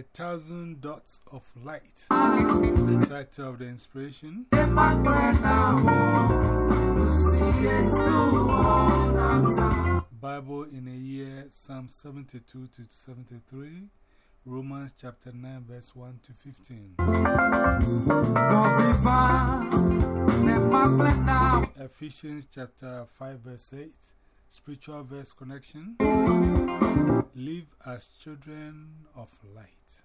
A Thousand Dots of Light. The title of the inspiration. Bible in a year, Psalm 72 to 73, Romans chapter 9, verse 1 to 15. Ephesians chapter 5, verse 8, spiritual verse connection. Live as children of light.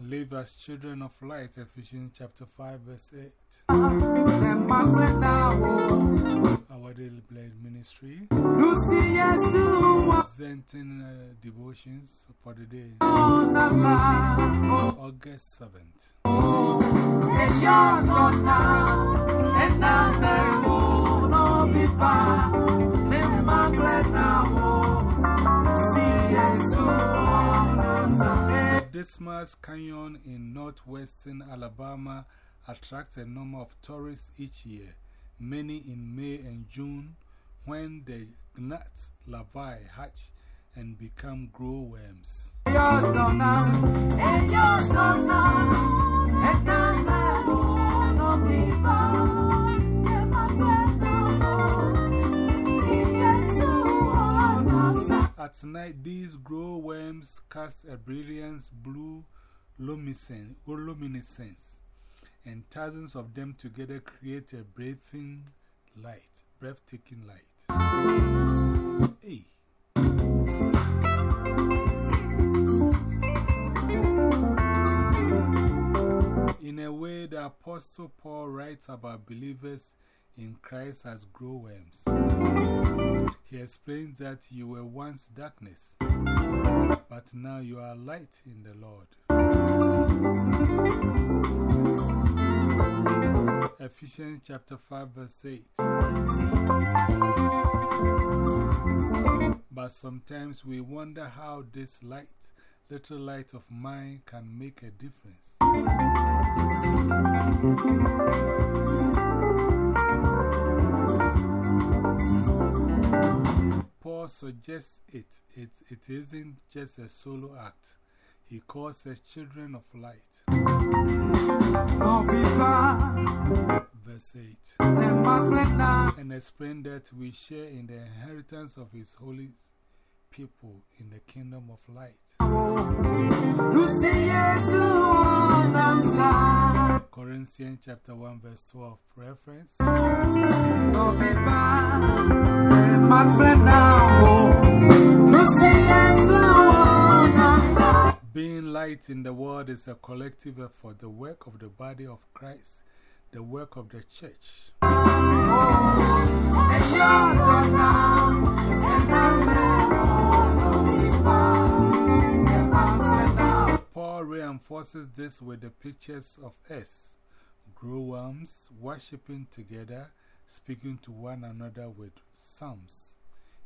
Live as children of light, Ephesians chapter 5, verse 8. Our daily bread ministry. Zenton uh, devotions for the day. August 7th. Dismals Canyon in northwestern Alabama attracts a number of tourists each year, many in May and June when the gnats larvae hatch and become glowworms. At night, these glowworms cast a brilliant blue luminescence, and thousands of them together create a breathing light, breathtaking light. Hey. Apostle Paul writes about believers in Christ as glowworms. He explains that you were once darkness, but now you are light in the Lord. Ephesians chapter 5, verse 8. But sometimes we wonder how this light, little light of mine, can make a difference. Paul suggests it, it, it isn't just a solo act. He calls us children of light. Verse 8. And explain that we share in the inheritance of His holy people in the kingdom of light. Corinthians chapter 1, verse 12. Reference. Being light in the world is a collective effort, the work of the body of Christ, the work of the church. Paul reinforces this with the pictures of us, glowworms, worshipping together, speaking to one another with psalms,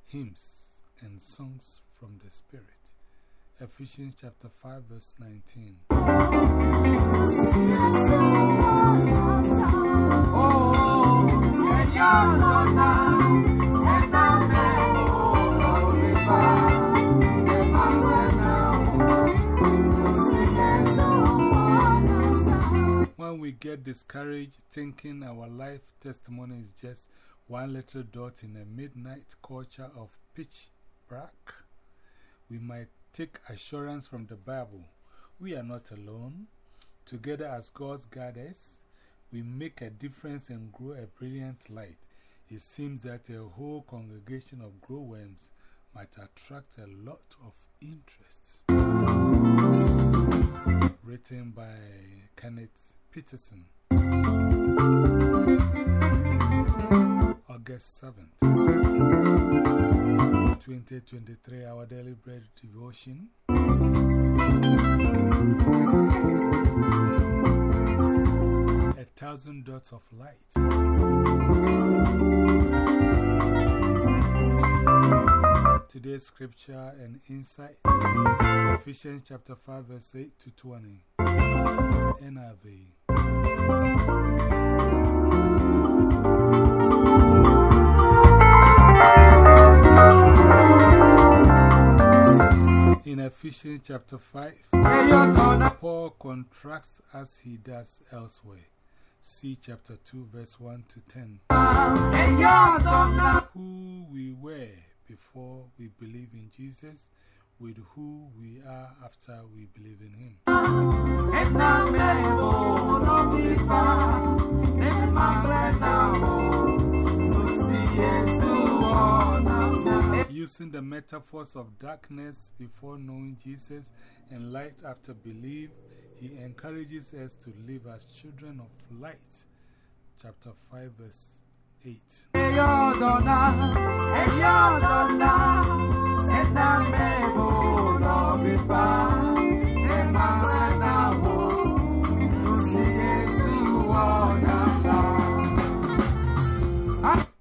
hymns, and songs from the Spirit. Ephesians chapter 5, verse 19. When we get discouraged, thinking our life testimony is just one little dot in a midnight culture of pitch black, we might take assurance from the Bible. We are not alone. Together as God's guiders, we make a difference and grow a brilliant light. It seems that a whole congregation of glowworms might attract a lot of interest. Written by Kenneth Petersen. August 7th, 2023, our daily bread devotion. A thousand dots of light. Today's scripture and insight Ephesians chapter 5, verse 8 to 20. NIV. In Ephesians chapter 5, Paul contrasts as he does elsewhere. See chapter 2, verse 1 to 10. Who we were before we believe in Jesus, with who we are after we believe in Him. Using the metaphors of darkness before knowing Jesus and light after belief, he encourages us to live as children of light. Chapter 5, verse 8.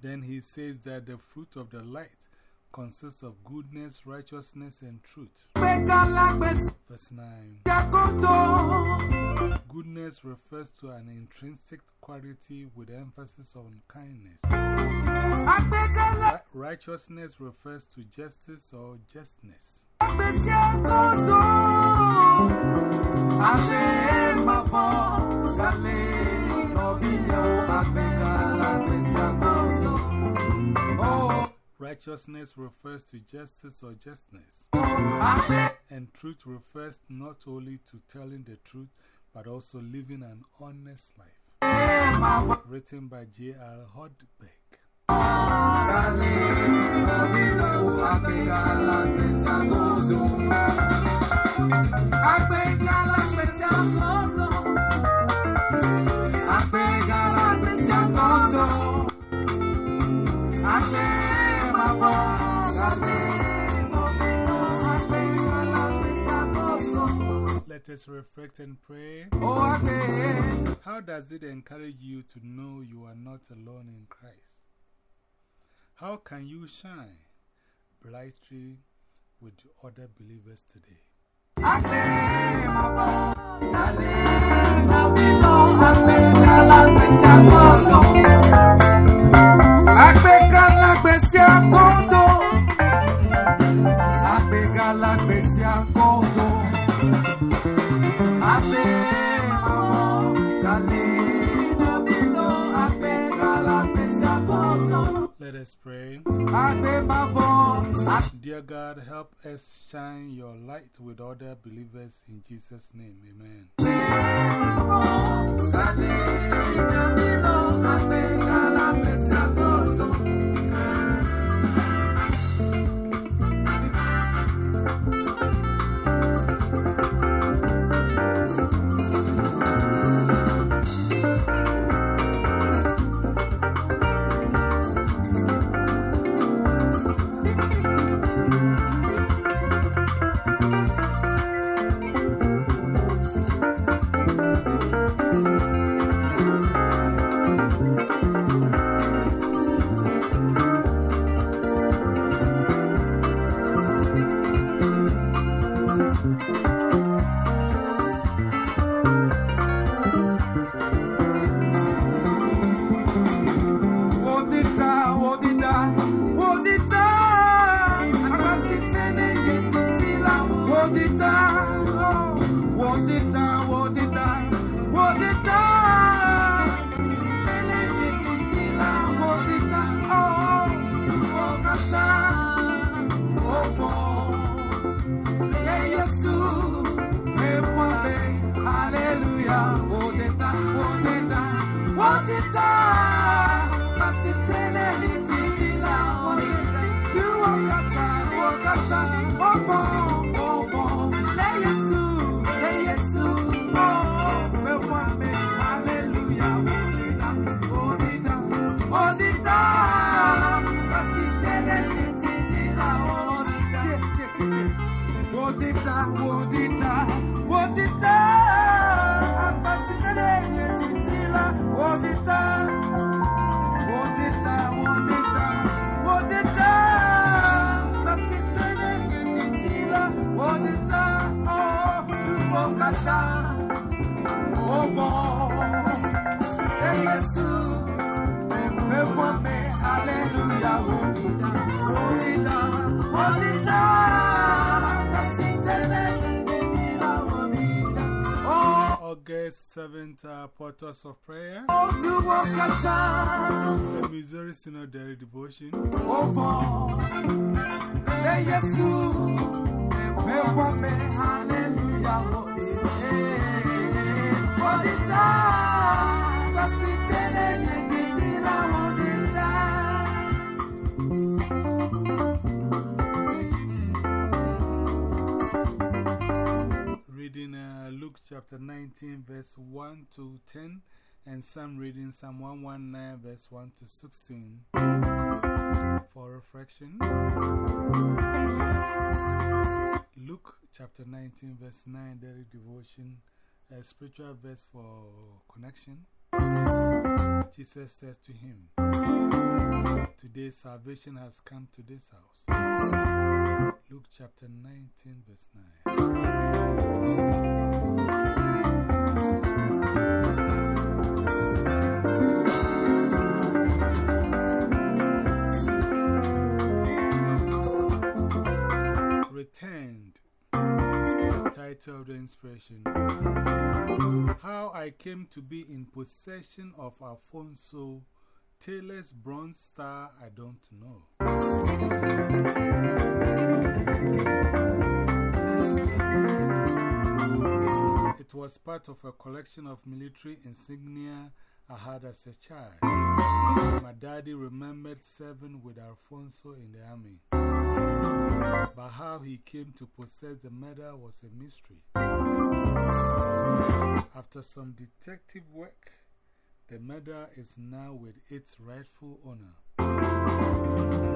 Then he says that the fruit of the light consists of goodness, righteousness, and truth. Verse 9 Goodness refers to an intrinsic quality with emphasis on kindness. righteousness refers to justice or justness. Righteousness refers to justice or justness. And truth refers not only to telling the truth, but also living an honest life. Written by J.R. Hudberg. Let us reflect and pray. How does it encourage you to know you are not alone in Christ? How can you shine brightly with other believers today? Let us pray. Dear God, help us shine your light with other believers in Jesus' name. Amen. Hallelujah. Uh, Portals of Prayer, the Missouri Synodary Devotion, ọ̀fọ̀ lẹ́yẹ̀sù hallelujah 19, verse 1 to 10, and some reading Psalm 119, verse 1 to 16 for reflection. Luke chapter 19, verse 9, daily devotion, a spiritual verse for connection. Jesus says to him, Today salvation has come to this house. Luke chapter 19, verse 9. Returned. Title of the inspiration How I came to be in possession of Alfonso Taylor's Bronze Star, I don't know. It was part of a collection of military insignia I had as a child. My daddy remembered serving with Alfonso in the army. But how he came to possess the medal was a mystery. After some detective work, the medal is now with its rightful owner.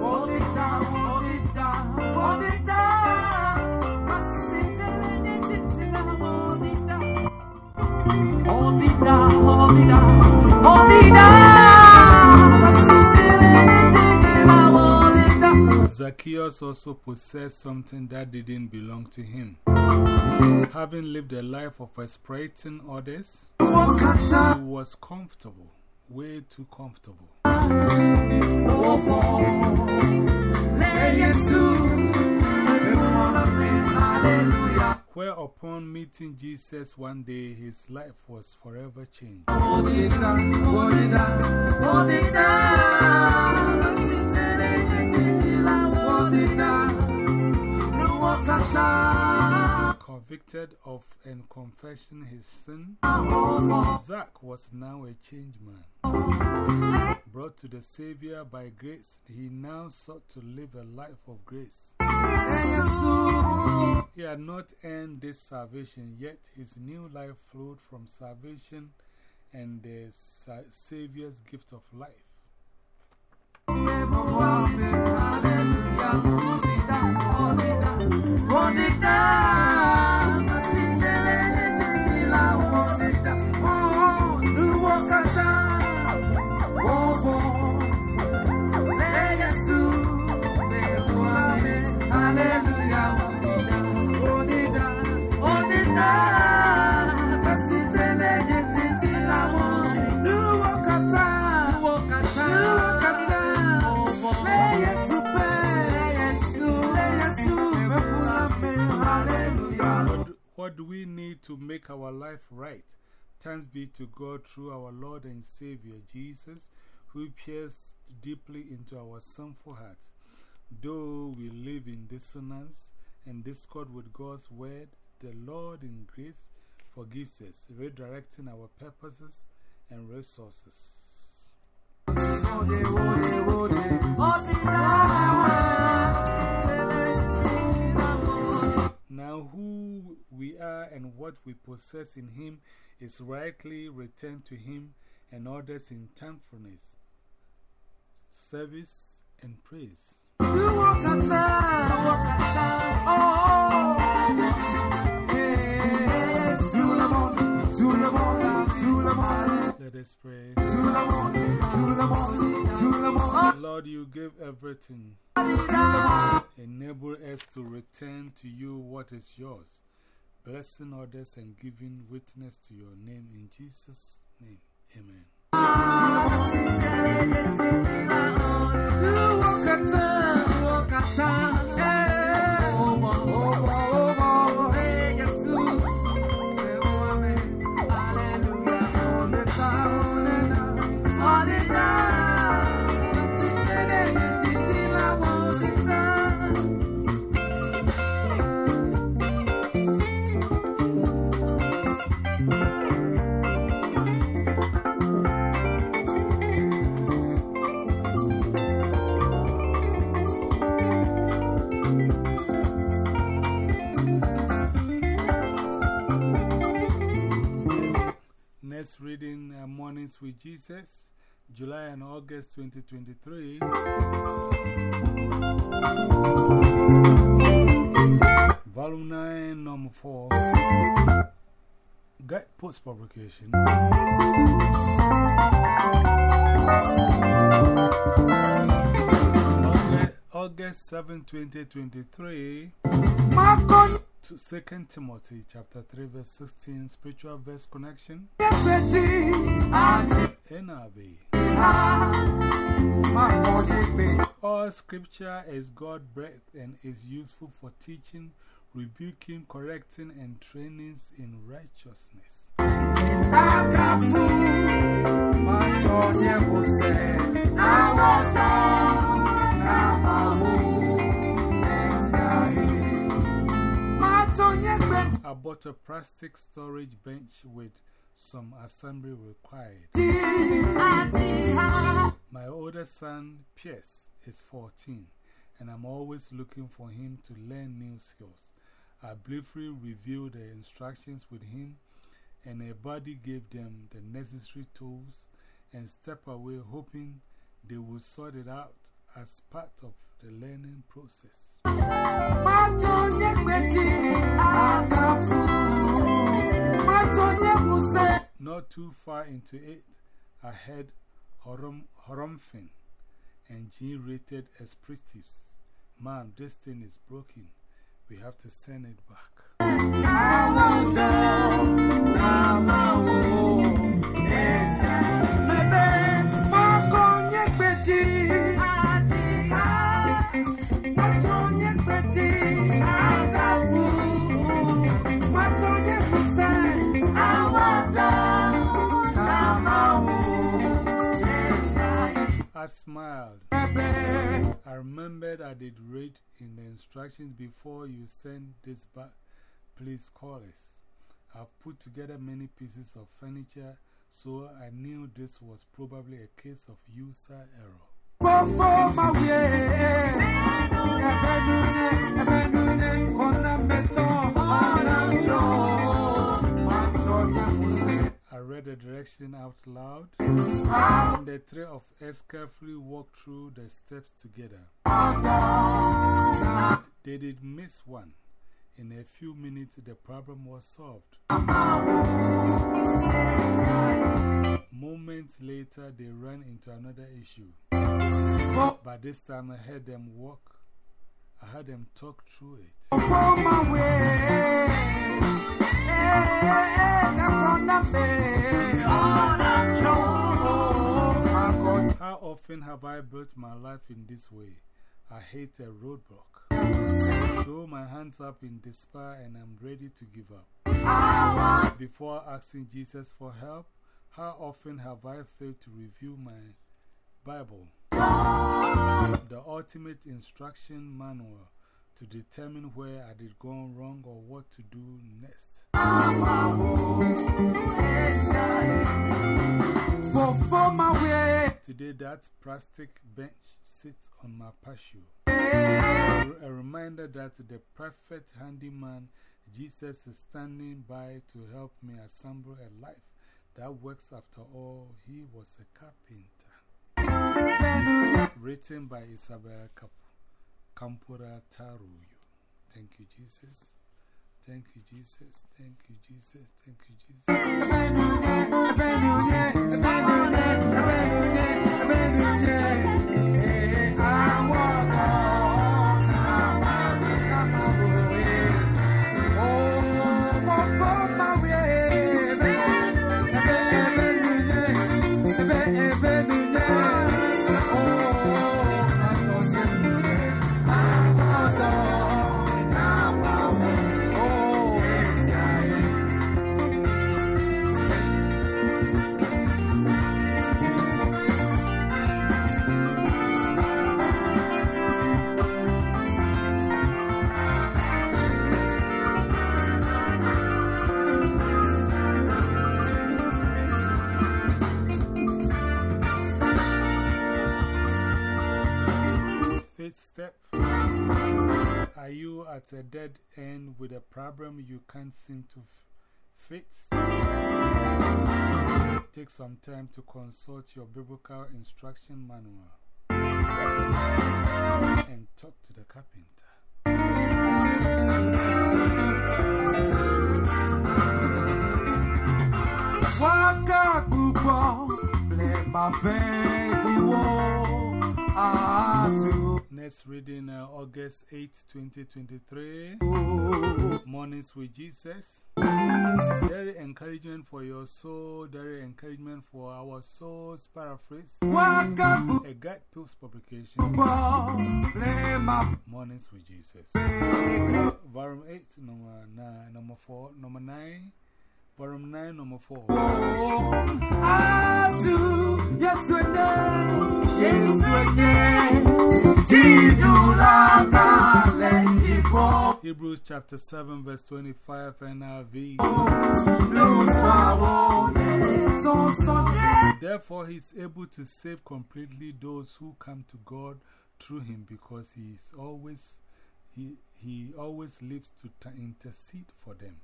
Wọ́dìtà wọ́dìtà wọ́dìtà lọ́sí tẹ́lẹ̀ yẹn kìkì láwọn dìtà. Wọ́dìtà wọ́dìtà wọ́dìtà lọ́sí Zacchaeus also possessed something that didn't belong to him. Having lived a life of exploiting others, he was comfortable, way too comfortable. Whereupon meeting Jesus one day, his life was forever changed. Convicted of and confessing his sin. Zach was now a changed man. Brought to the Savior by grace, he now sought to live a life of grace. He had not earned this salvation, yet his new life flowed from salvation and the Savior's gift of life. What, we need to make our life right? Thanks be to God through our Lord and Savior Jesus, who pierced deeply into our sinful hearts. Though we live in dissonance and discord with God's word, the Lord in grace forgives us, redirecting our purposes and resources. Now, who we are and what we possess in Him is rightly returned to Him and others in thankfulness, service, and praise. Let us pray. Lord, you give everything. Enable us to return to you what is yours, blessing others and giving witness to your name in Jesus' name. Amen. You walk a town, eh, Next reading uh, Mornings with Jesus, July and August 2023. Volume 9, Number 4. Guide post publication. August, August 7, 2023 Marco, to 2 Timothy chapter 3, verse 16, spiritual verse connection. NRV. All scripture is God breathed and is useful for teaching, rebuking, correcting, and training in righteousness. Agafu, matonye bought a plastic storage bench with some assembly required. My older son, Pierce, is 14, and I'm always looking for him to learn new skills. I briefly reviewed the instructions with him, and a buddy gave them the necessary tools and stepped away, hoping they would sort it out as part of the learning process. Not too far into it, I heard Horum, Horumfin and G rated expletives. Mom, this thing is broken. We have to send it back. I smiled. I remembered I did read in the instructions before you send this back, please call us. I've put together many pieces of furniture, so I knew this was probably a case of user error. The direction out loud, and the three of us carefully walked through the steps together. They did miss one. In a few minutes, the problem was solved. Moments later, they ran into another issue. But this time, I heard them walk. I heard them talk through it. How often have I built my life in this way? I hate a roadblock. Throw my hands up in despair and I'm ready to give up. Before asking Jesus for help, how often have I failed to review my Bible? The ultimate instruction manual to determine where I did gone wrong or what to do next. Today, that plastic bench sits on my patio. A reminder that the perfect handyman, Jesus, is standing by to help me assemble a life that works after all. He was a carpenter. Written by Isabel Cap Taruyo. Thank you, Jesus. Thank you, Jesus. Thank you, Jesus. Thank you, Jesus. Are you at a dead end with a problem you can't seem to fix? Take some time to consult your biblical instruction manual and talk to the carpenter. Waka máa fẹ́ diwọ́ àtúntò. Next reading uh, August 8, 2023. Mornings with Jesus. Very encouragement for your soul, very encouragement for our souls. Paraphrase. A guide pills publication. Mornings with Jesus. Volume 8, number, nine, number 4, number 9. Volume 9, number 4. Atu, Yesu enye, Yesu enye, Jidula kale jibo, Hebrews chapter 7, verse 25, NRV. Therefore, he is able to save completely those who come to God through him because he is always. He, he always lives to intercede for them.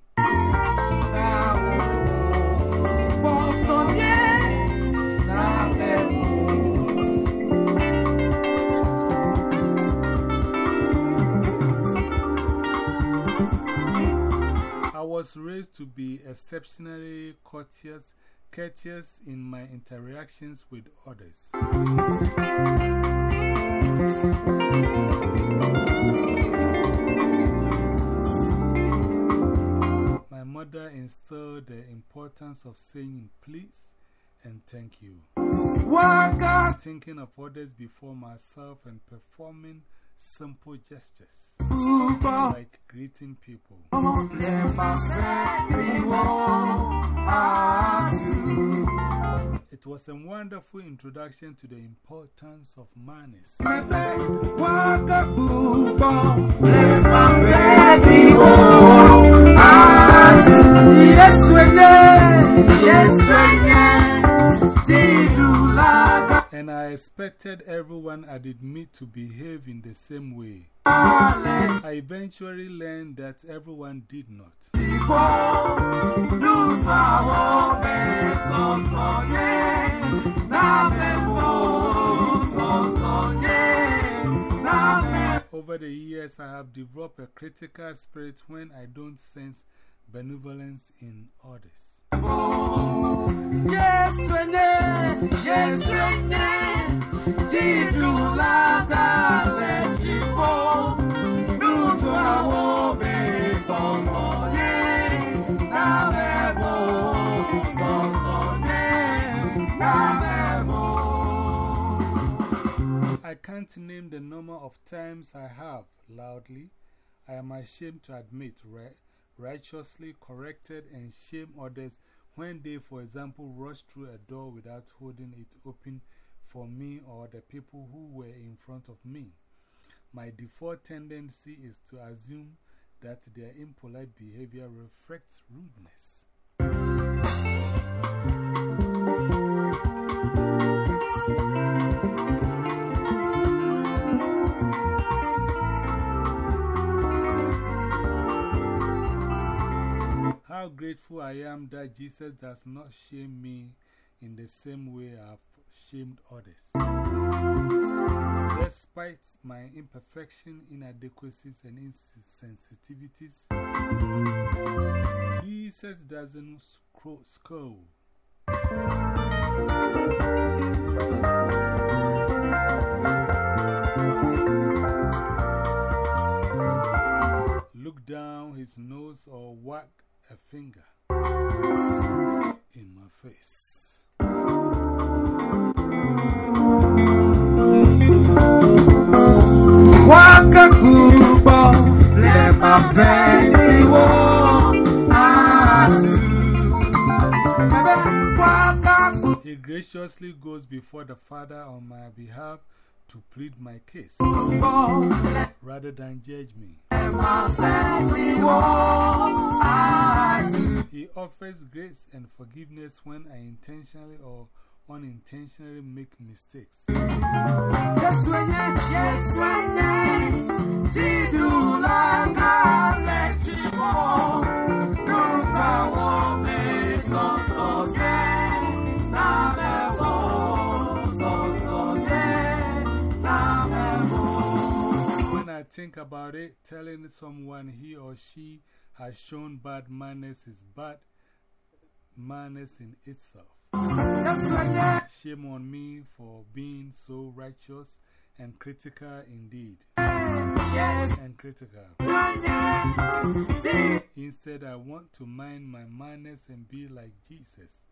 Was raised to be exceptionally courteous, courteous in my interactions with others. My mother instilled the importance of saying please and thank you, Waka thinking of others before myself, and performing simple gestures like greeting people. lè máa fẹ́ diwọ́ àtúntò. It was a wonderful introduction to the importance of manners. And I expected everyone I did meet to behave in the same way. I eventually learned that everyone did not. jibo, Nufa wo me, so so ne, na me wo, so so ne, na me Over the years, I have developed a critical spirit when I don't sense benevolence in others. Yesu enye, Yesu enye, Jidula kale jibo, Nufa wo me, so so ne, na me wo, so so ne, na me wo. I can't name the number of times I have loudly, I am ashamed to admit, ri- righteously corrected and shame others when they, for example, rush through a door without holding it open for me or the people who were in front of me. My default tendency is to assume that their impolite behavior reflects rudeness. How grateful I am that Jesus does not shame me in the same way I've shamed others. Despite my imperfection, inadequacies, and insensitivities, Jesus doesn't scold. Look down his nose or whack a finger in my face. Waka kubo le mapeni wo atu. Bebe He graciously goes before the Father on my behalf to plead my case rather than judge me. He offers grace and forgiveness when I intentionally or unintentionally make mistakes. Think about it, telling someone he or she has shown bad manners is bad manners in itself. Shame on me for being so righteous and critical indeed. And critical. Instead, I want to mind my manners and be like Jesus.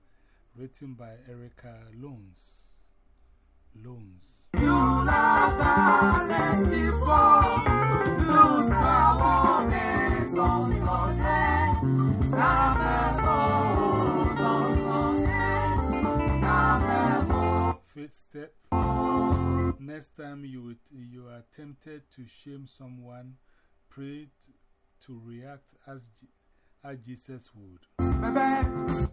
Written by Erica Loans. Loans. Jidula kale chibo. Nuka wo me sonsoge, na me wo sonsoge, na me wo. Fifth step. Next time you, would, you are tempted to shame someone, pray to, to react as, as Jesus would,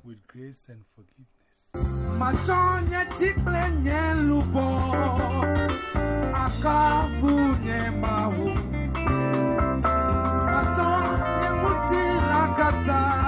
with grace and forgiveness. Tiple nye lupo Akavu nye mawu muti lakata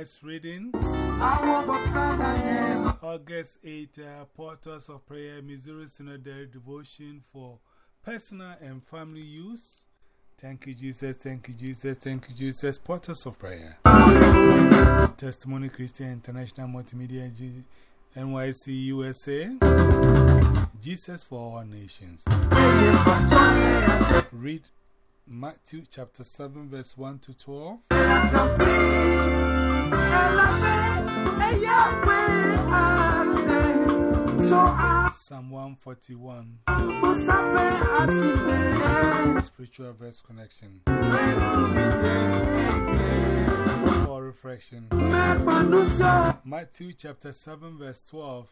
Next reading. August 8, uh, Portals of Prayer, Missouri Synodary Devotion for personal and family use. Thank you, Jesus. Thank you, Jesus. Thank you, Jesus. Portals of Prayer. Testimony Christian International Multimedia G NYC USA. Jesus for all nations. Read Matthew chapter 7, verse 1 to 12. Psalm 141. Spiritual verse connection. For reflection. Matthew chapter 7, verse 12.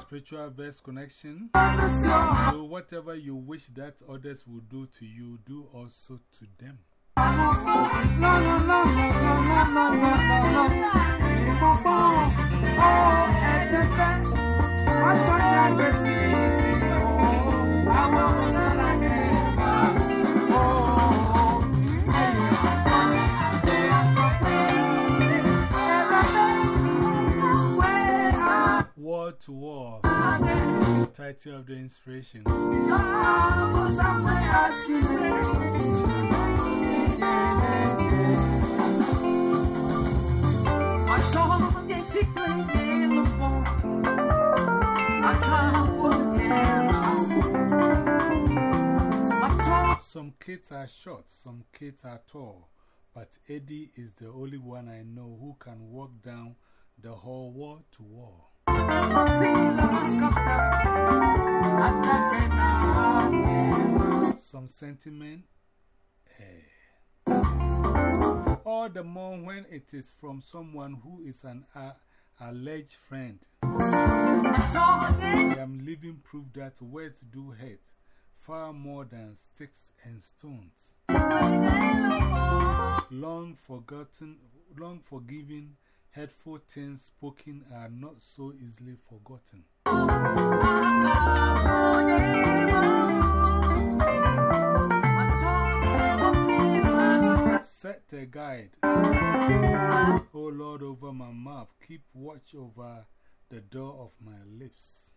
Spiritual verse connection. So, whatever you wish that others will do to you, do also to them. Wall to wall. Title of the inspiration. Some kids are short, some kids are tall, but Eddie is the only one I know who can walk down the hall wall to wall. Some sentiment. Eh. All the more when it is from someone who is an alleged friend. I am living proof that words do hurt far more than sticks and stones. Long forgotten, long forgiven, hurtful things spoken are not so easily forgotten. Set a guide, O Lord, over my mouth. Keep watch over the door of my lips.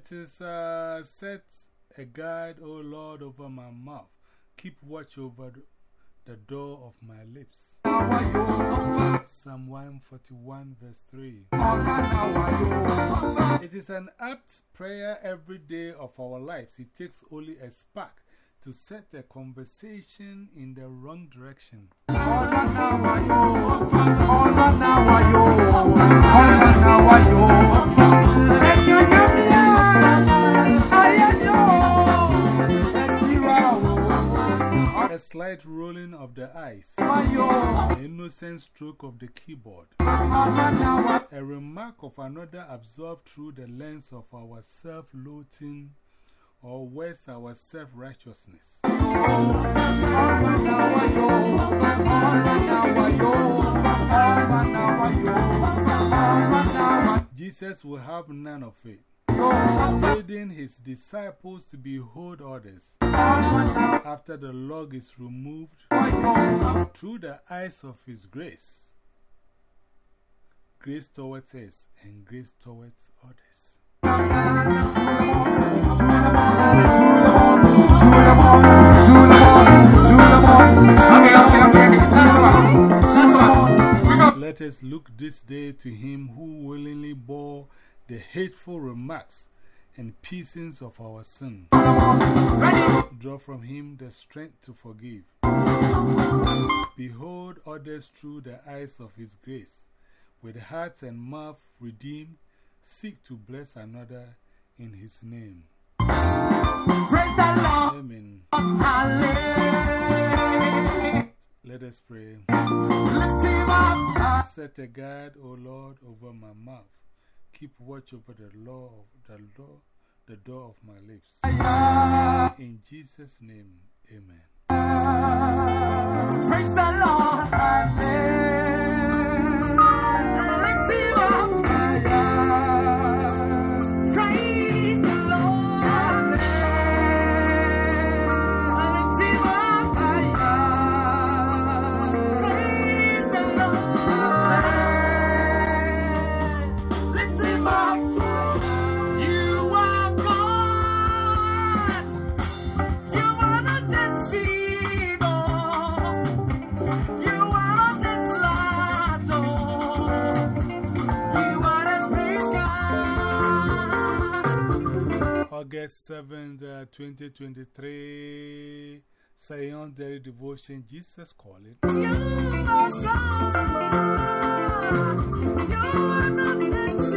It is uh, set a guard, O Lord, over my mouth. Keep watch over the door of my lips. Psalm 141, verse 3. It is an apt prayer every day of our lives. It takes only a spark to set a conversation in the wrong direction. Slight rolling of the eyes, an innocent stroke of the keyboard, a remark of another absorbed through the lens of our self loathing or worse, our self righteousness. Jesus will have none of it. Leading his disciples to behold others after the log is removed through the eyes of his grace. Grace towards us and grace towards others. Let us look this day to him who willingly bore the hateful remarks and piecings of our sin. Draw from him the strength to forgive. Behold others through the eyes of his grace, with hearts and mouth redeemed, seek to bless another in his name. Praise the Lord. Amen. Let us pray. Set a guard, O Lord, over my mouth. Keep watch over the law of the door, the door of my lips. In Jesus' name, amen. Praise the Lord. August 7th, uh, 2023, Zion Daily Devotion, Jesus Calling. You are God. You are not just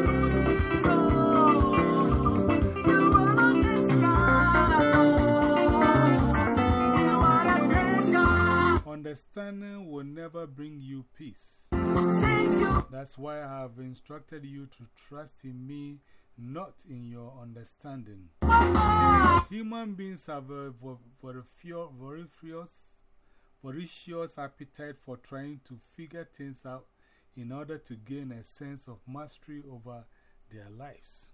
people. You are not just lato. You are a great God. Understanding will never bring you peace. That's why I have instructed you to trust in me, not in your understanding. Human beings have a voracious, voracious appetite for trying to figure things out in order to gain a sense of mastery over their lives.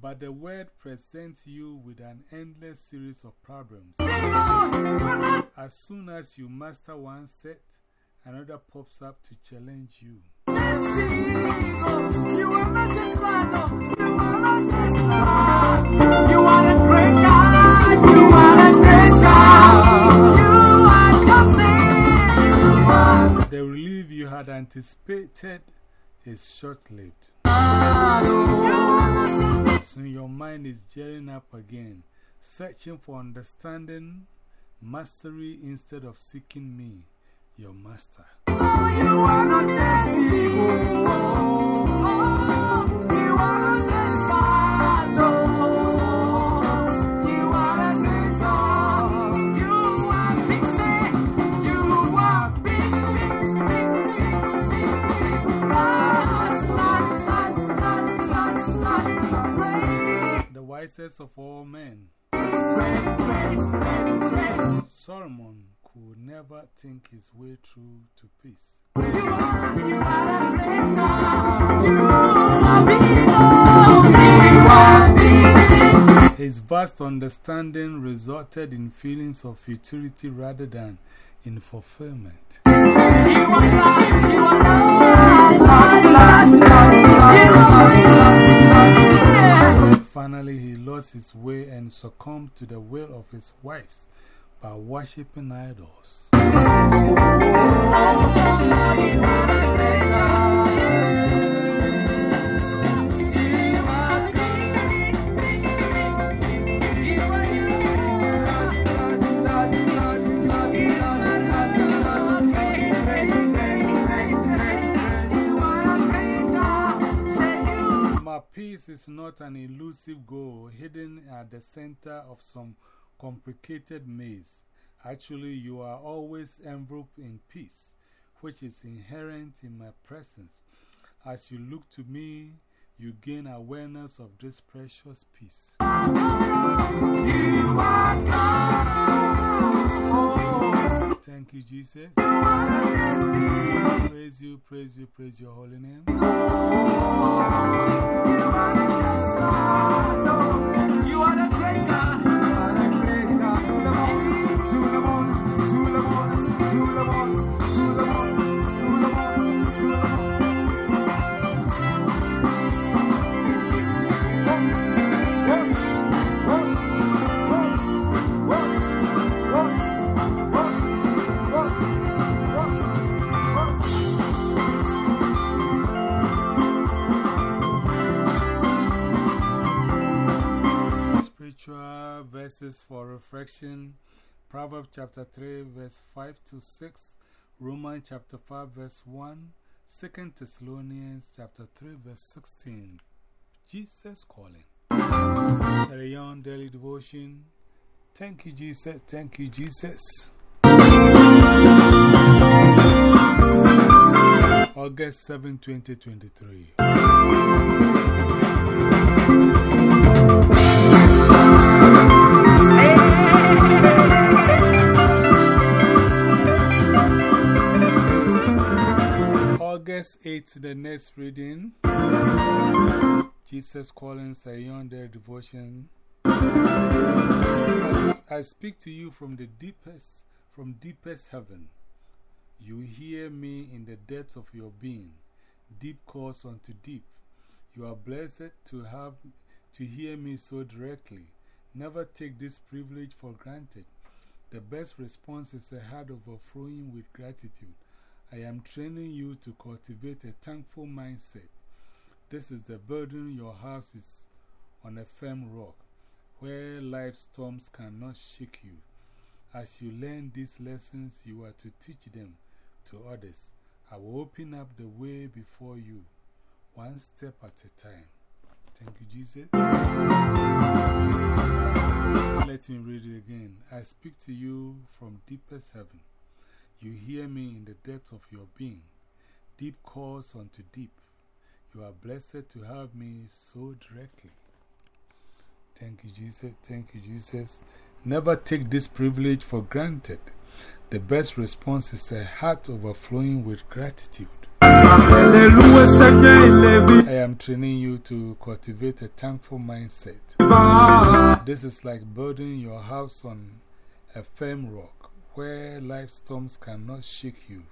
But the word presents you with an endless series of problems. As soon as you master one set, another pops up to challenge you. Anticipated is short lived. Soon your mind is gearing up again, searching for understanding, mastery instead of seeking me, your master. The wisest of all men. Solomon could never think his way through to peace. His vast understanding resulted in feelings of futility rather than in fulfillment. Finally, he lost his way and succumbed to the will of his wives by worshipping idols. My peace is not an elusive goal hidden at the center of some complicated maze. Actually, you are always enveloped in peace, which is inherent in my presence. As you look to me, you gain awareness of this precious peace. Thank you, Jesus. Praise you, praise you, praise your holy name. You are the verses for reflection Proverbs chapter 3, verse 5 to 6, Romans chapter 5, verse 1, 2 Thessalonians chapter 3, verse 16. Jesus calling. Sarah Young Daily Devotion. Thank you, Jesus. Thank you, Jesus. August 7, 2023. 8, the next reading. Jesus calling Zion their devotion. I speak to you from the deepest, from deepest heaven. You hear me in the depths of your being. Deep calls unto deep. You are blessed to have, to hear me so directly. Never take this privilege for granted. The best response is a heart overflowing with gratitude. I am training you to cultivate a thankful mindset. This is the burden your house is on a firm rock, where life storms cannot shake you. As you learn these lessons, you are to teach them to others. I will open up the way before you, one step at a time. Thank you, Jesus. Let me read it again. I speak to you from deepest heaven. You hear me in the depth of your being. Deep calls unto deep. You are blessed to have me so directly. Thank you, Jesus. Thank you, Jesus. Never take this privilege for granted. The best response is a heart overflowing with gratitude. I am training you to cultivate a thankful mindset. This is like building your house on a firm rock. where life storms cannot shake you.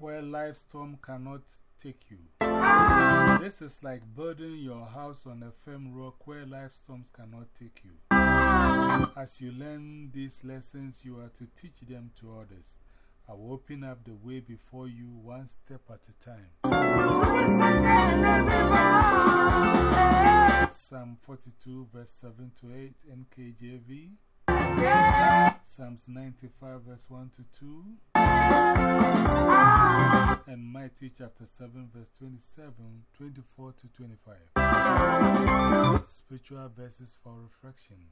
Where life storm cannot take you. This is like building your house on a firm rock where life storms cannot take you. As you learn these lessons, you are to teach them to others. I will open up the way before you one step at a time. Psalm 42, verse 7 to 8, NKJV. Psalms 95, verse 1 to 2. And Matthew chapter 7, verse 27, 24 to 25. Spiritual verses for reflection.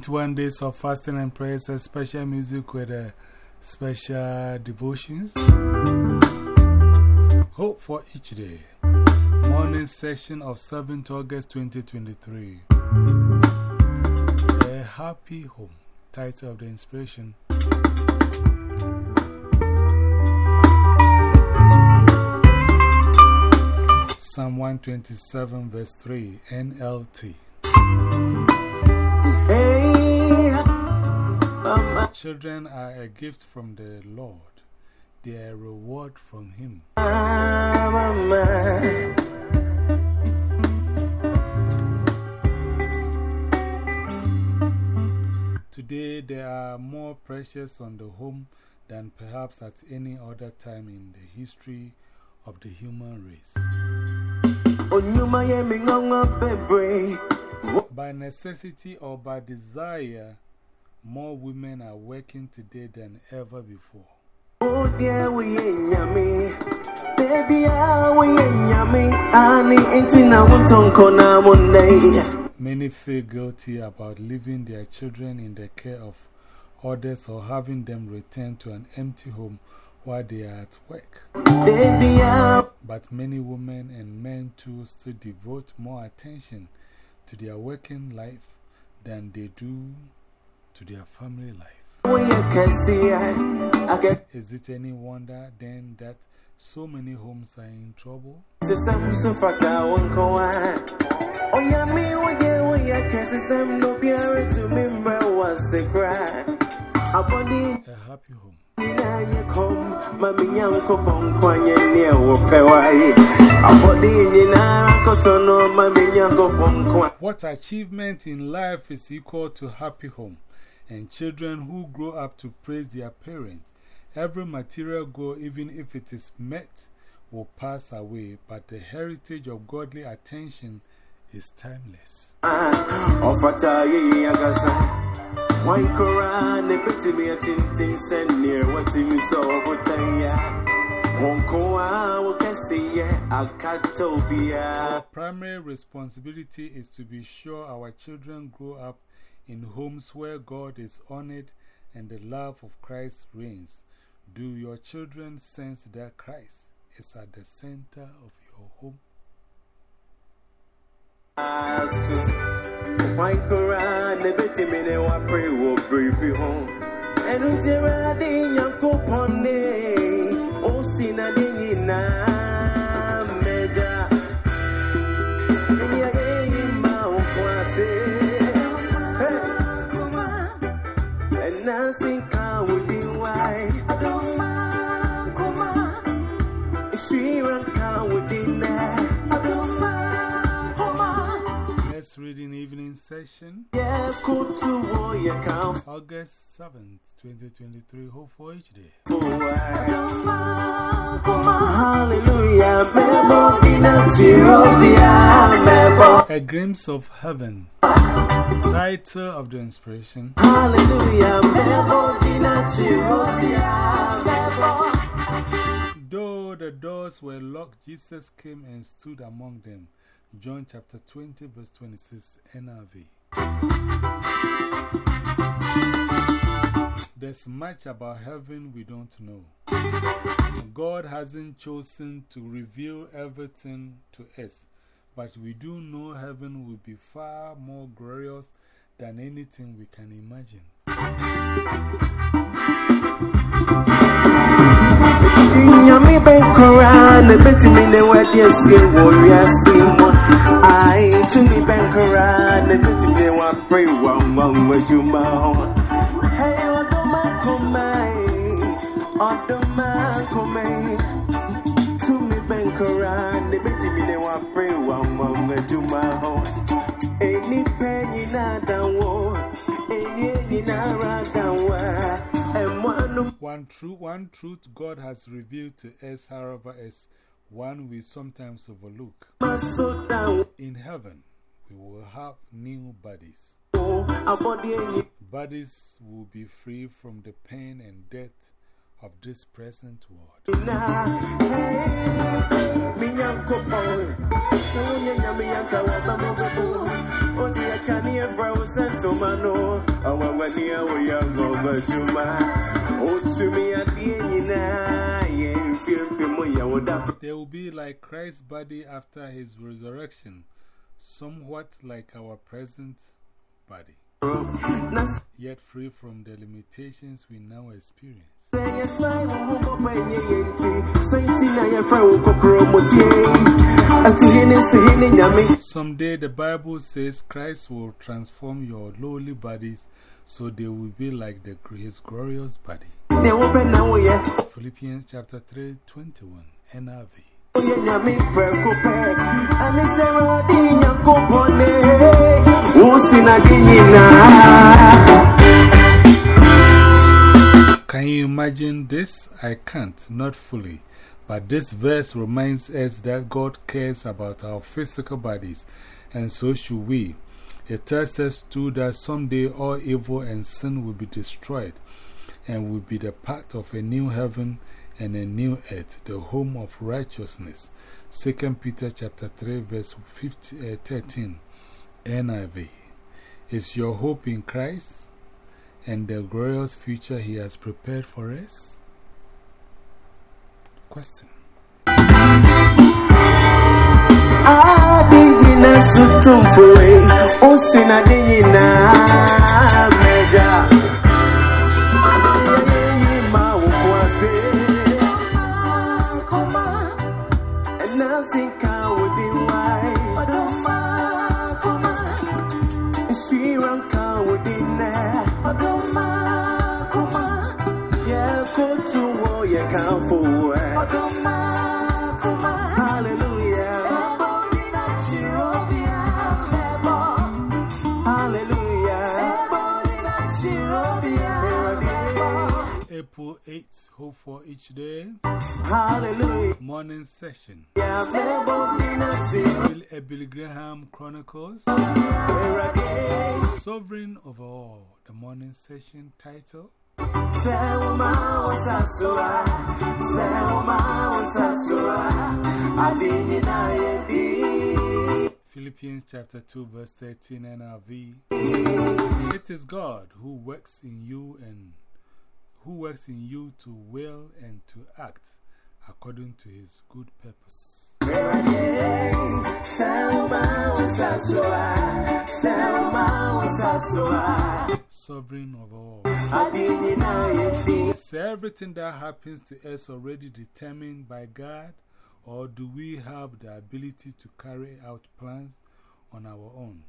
21 days of fasting and prayers and special music with uh, special devotions. Hope for each day. Morning session of 7th August 2023. A Happy Home. Title of the inspiration. Psalm 127, verse 3, NLT. Children are a gift from the Lord, they are a reward from Him. Today, there are more precious on the home than perhaps at any other time in the history of the human race. By necessity or by desire, more women are working today than ever before. Oh dear, we ain't yummy. Baby, we ain't yummy. Ani intina wuntonko na munday. Many feel guilty about leaving their children in the care of others or having them return to an empty home while they are at work. Baby, But many women and men too still devote more attention to their working life than they do to their family life. Is it any wonder then that so many homes are in trouble? A happy home. What achievement in life is equal to happy home? And children who grow up to praise their parents? Every material goal, even if it is met, will pass away, but the heritage of godly attention is timeless. Ofata ye Koran, the petty me a send near what you saw, what I Wonkoa, what can see ya, a catobia. Our primary responsibility is to be sure our children grow up in homes where God is honored and the love of Christ reigns. Do your children sense that Christ is at the center of your home? Let's evening session, August 7th, 2023. Hope for each day. A Glimpse of Heaven. Title of the inspiration. Though the doors were locked, Jesus came and stood among them. John chapter 20, verse 26, NRV. There's much about heaven we don't know. God hasn't chosen to reveal everything to us, but we do know heaven will be far more glorious than anything we can imagine. I to me Bankaran, the betty me one pray one one with you, ma. Hey, Odoma come, Odoma come. To me Bankaran, the betty me the one pray one one with you, ma. Any penny nada wo, any nara dawa, and one true, one truth God has revealed to us, however, is one we sometimes overlook. In heaven, we will have new bodies. Bodies will be free from the pain and death of this present world. They will be like Christ's body after his resurrection, somewhat like our present body, yet free from the limitations we now experience. Someday the Bible says Christ will transform your lowly bodies so they will be like the, his glorious body. Philippians chapter 3, 21, Can you imagine this? I can't, not fully. But this verse reminds us that God cares about our physical bodies, and so should we. It tells us too that someday all evil and sin will be destroyed and will be the part of a new heaven and a new earth, the home of righteousness. 2 Peter chapter 3, verse 50, uh, 13, NIV. Is your hope in Christ? and the glorious future He has prepared for us? Question. And 8, hope for each day. Hallelujah. Morning session. Bill, uh, Billy Graham Chronicles. Sovereign over all. The morning session title. Philippians chapter 2, verse 13 NRV. It is God who works in you and who works in you to will and to act according to his good purpose. Sovereign of all. Is everything that happens to us already determined by God, or do we have the ability to carry out plans on our own,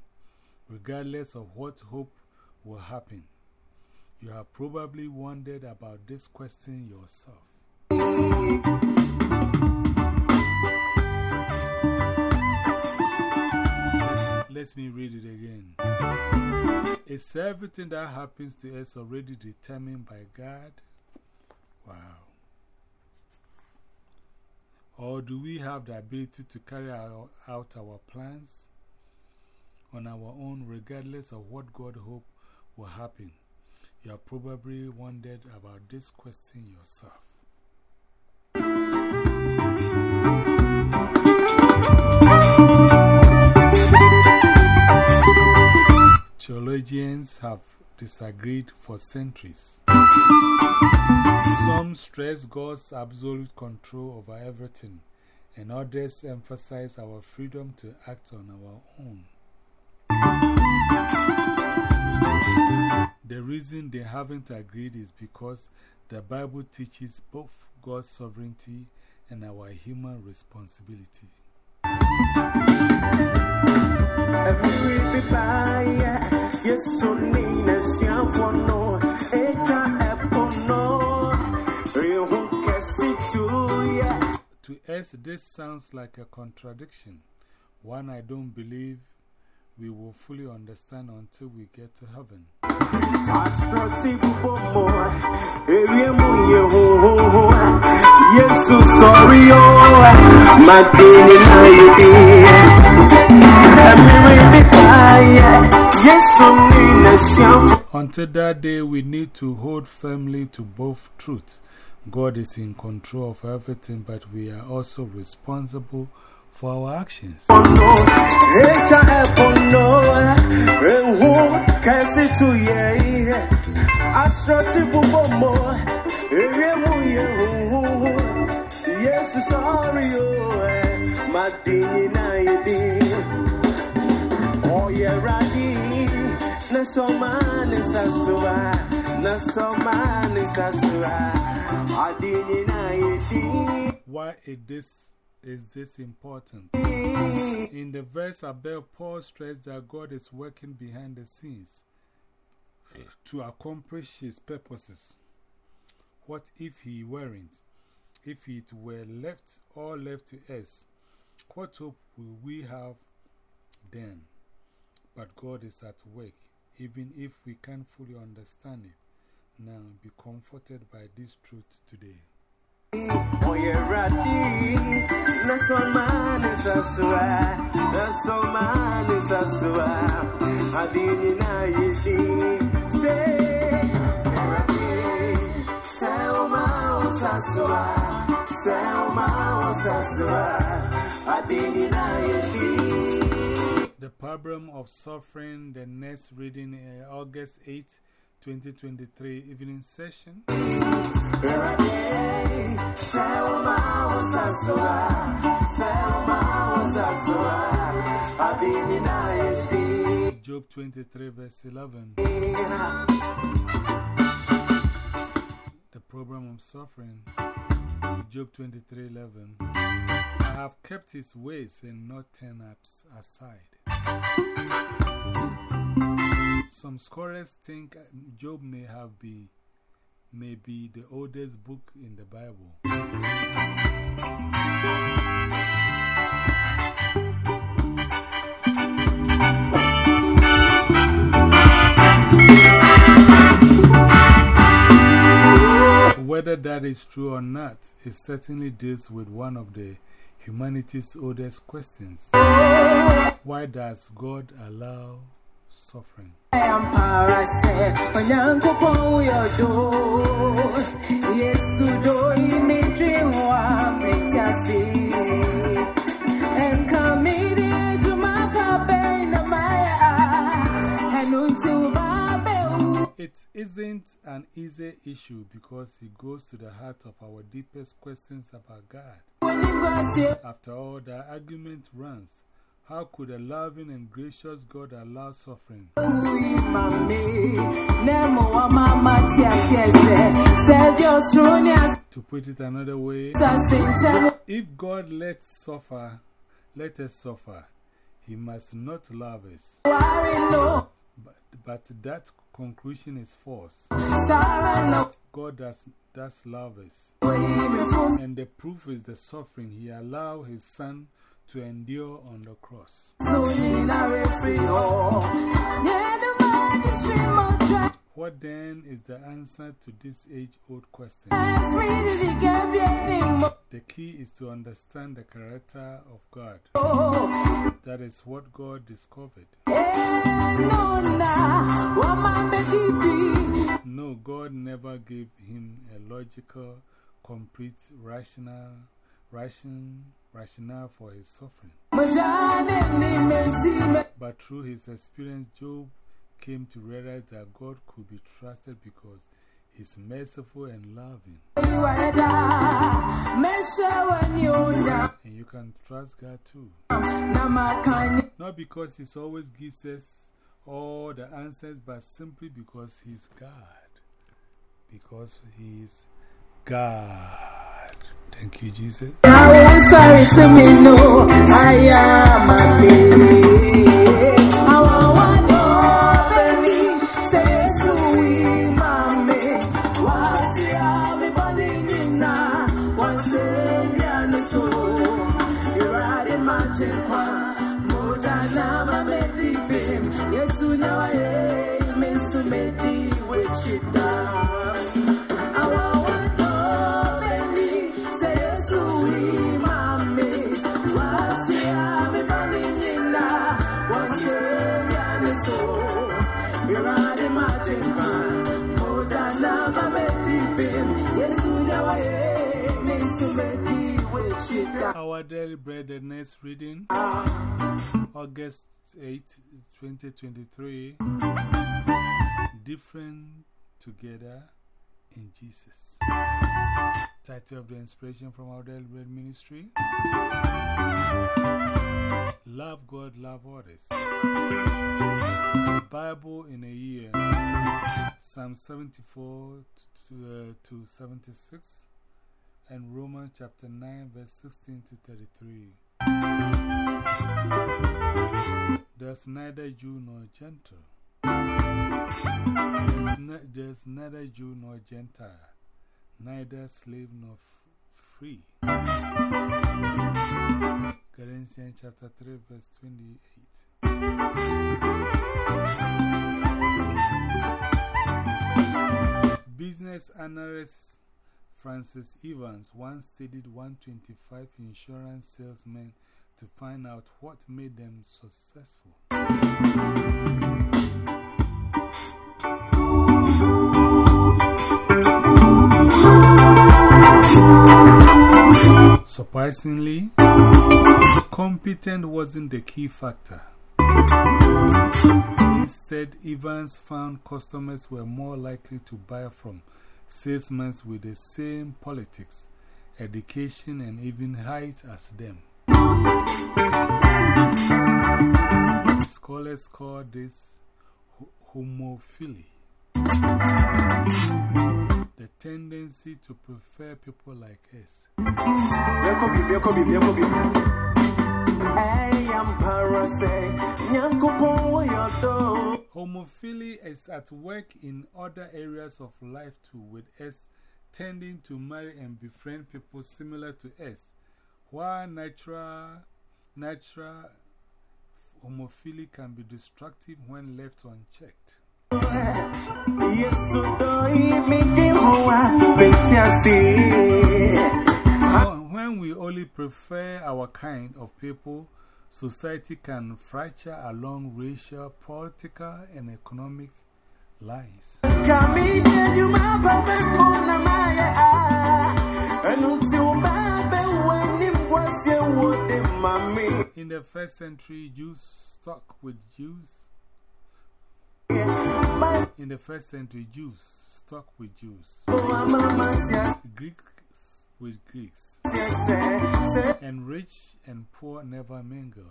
regardless of what hope will happen? You have probably wondered about this question yourself. Let me read it again. Is everything that happens to us already determined by God? Wow. Or do we have the ability to carry out our plans on our own, regardless of what God hope will happen? You have probably wondered about this question yourself. Theologians have disagreed for centuries. Some stress God's absolute control over everything, and others emphasize our freedom to act on our own. The reason they haven't agreed is because the Bible teaches both God's sovereignty and our human responsibility. To us, this sounds like a contradiction, one I don't believe we will fully understand until we get to heaven. Yesu sorry oh Yesu nina siafono Until that day, we need to hold firmly to both truths. God is in control of everything, but we are also responsible for our actions. Why is this, is this important? In the verse above, Paul stressed that God is working behind the scenes to accomplish his purposes. What if he weren't? If it were left, all left to us, what hope will we have then? But God is at work, even if we can't fully understand it. Now be comforted by this truth today. Oye radi, na somani sasua, na somani sasua, adini na yedi, se, radi, se uma o sasua, se uma o sasua, adini na yedi. The problem of suffering, the next reading, uh, August 8, 2023 evening session. Job 23, verse 11. The problem of suffering. Job 23, 11. I have kept his ways and not turned ups aside. Some scholars think Job may have been may be the oldest book in the Bible. Whether that is true or not, it certainly deals with one of the humanity's oldest questions. Why does God allow suffering? It isn't an easy issue because it goes to the heart of our deepest questions about God. After all, the argument runs how could a loving and gracious God allow suffering? To put it another way, if God lets suffer, let us suffer, He must not love us. But, but that conclusion is false. God does, does love us. And the proof is the suffering He allowed His Son to endure on the cross. What then is the answer to this age old question? The key is to understand the character of God. That is what God discovered. No, God never gave him a logical, complete, rational, ration, rationale for his suffering. But through his experience, Job came to realize that God could be trusted because He's merciful and loving. And you can trust God too. Not because He always gives us all the answers, but simply because He's God. Because He's God. Thank you, Jesus. Daily bread and next reading, August 8, 2023. Different together in Jesus. Title of the inspiration from our daily bread ministry Love God, love others. Bible in a year Psalm 74 to, uh, to 76 and Romans chapter 9, verse 16 to 33. There's neither Jew nor Gentile. There's neither Jew nor Gentile, neither slave nor free. Galatians chapter 3, verse 28. Business analyst Francis Evans once studied 125 insurance salesmen to find out what made them successful. Surprisingly, competent wasn't the key factor. Instead, Evans found customers were more likely to buy from salesmen with the same politics, education, and even height as them. Scholars call this ho- homophily. The tendency to prefer people like us. Homophily is at work in other areas of life too, with us tending to marry and befriend people similar to us, while natural, natural homophily can be destructive when left unchecked. We only prefer our kind of people, society can fracture along racial, political, and economic lines. In the first century, Jews stuck with Jews. In the first century, Jews stuck with Jews, Greeks with Greeks, and rich and poor never mingled.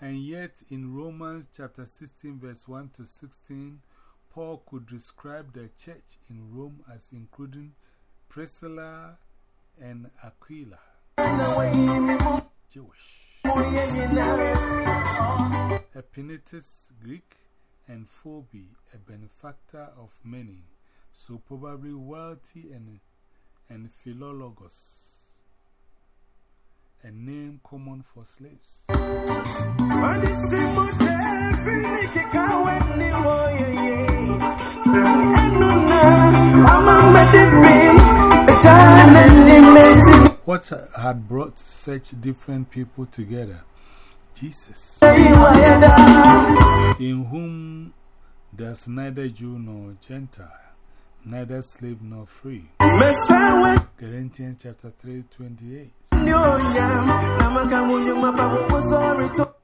And yet, in Romans chapter 16, verse 1 to 16, Paul could describe the church in Rome as including Priscilla and Aquila, Jewish, Epenetus, Greek, and Phoebe, a benefactor of many, so probably wealthy and, and Philologus, a name common for slaves. What had brought such different people together? Jesus, in whom there's neither Jew nor Gentile, neither slave nor free. Corinthians chapter 3, 28.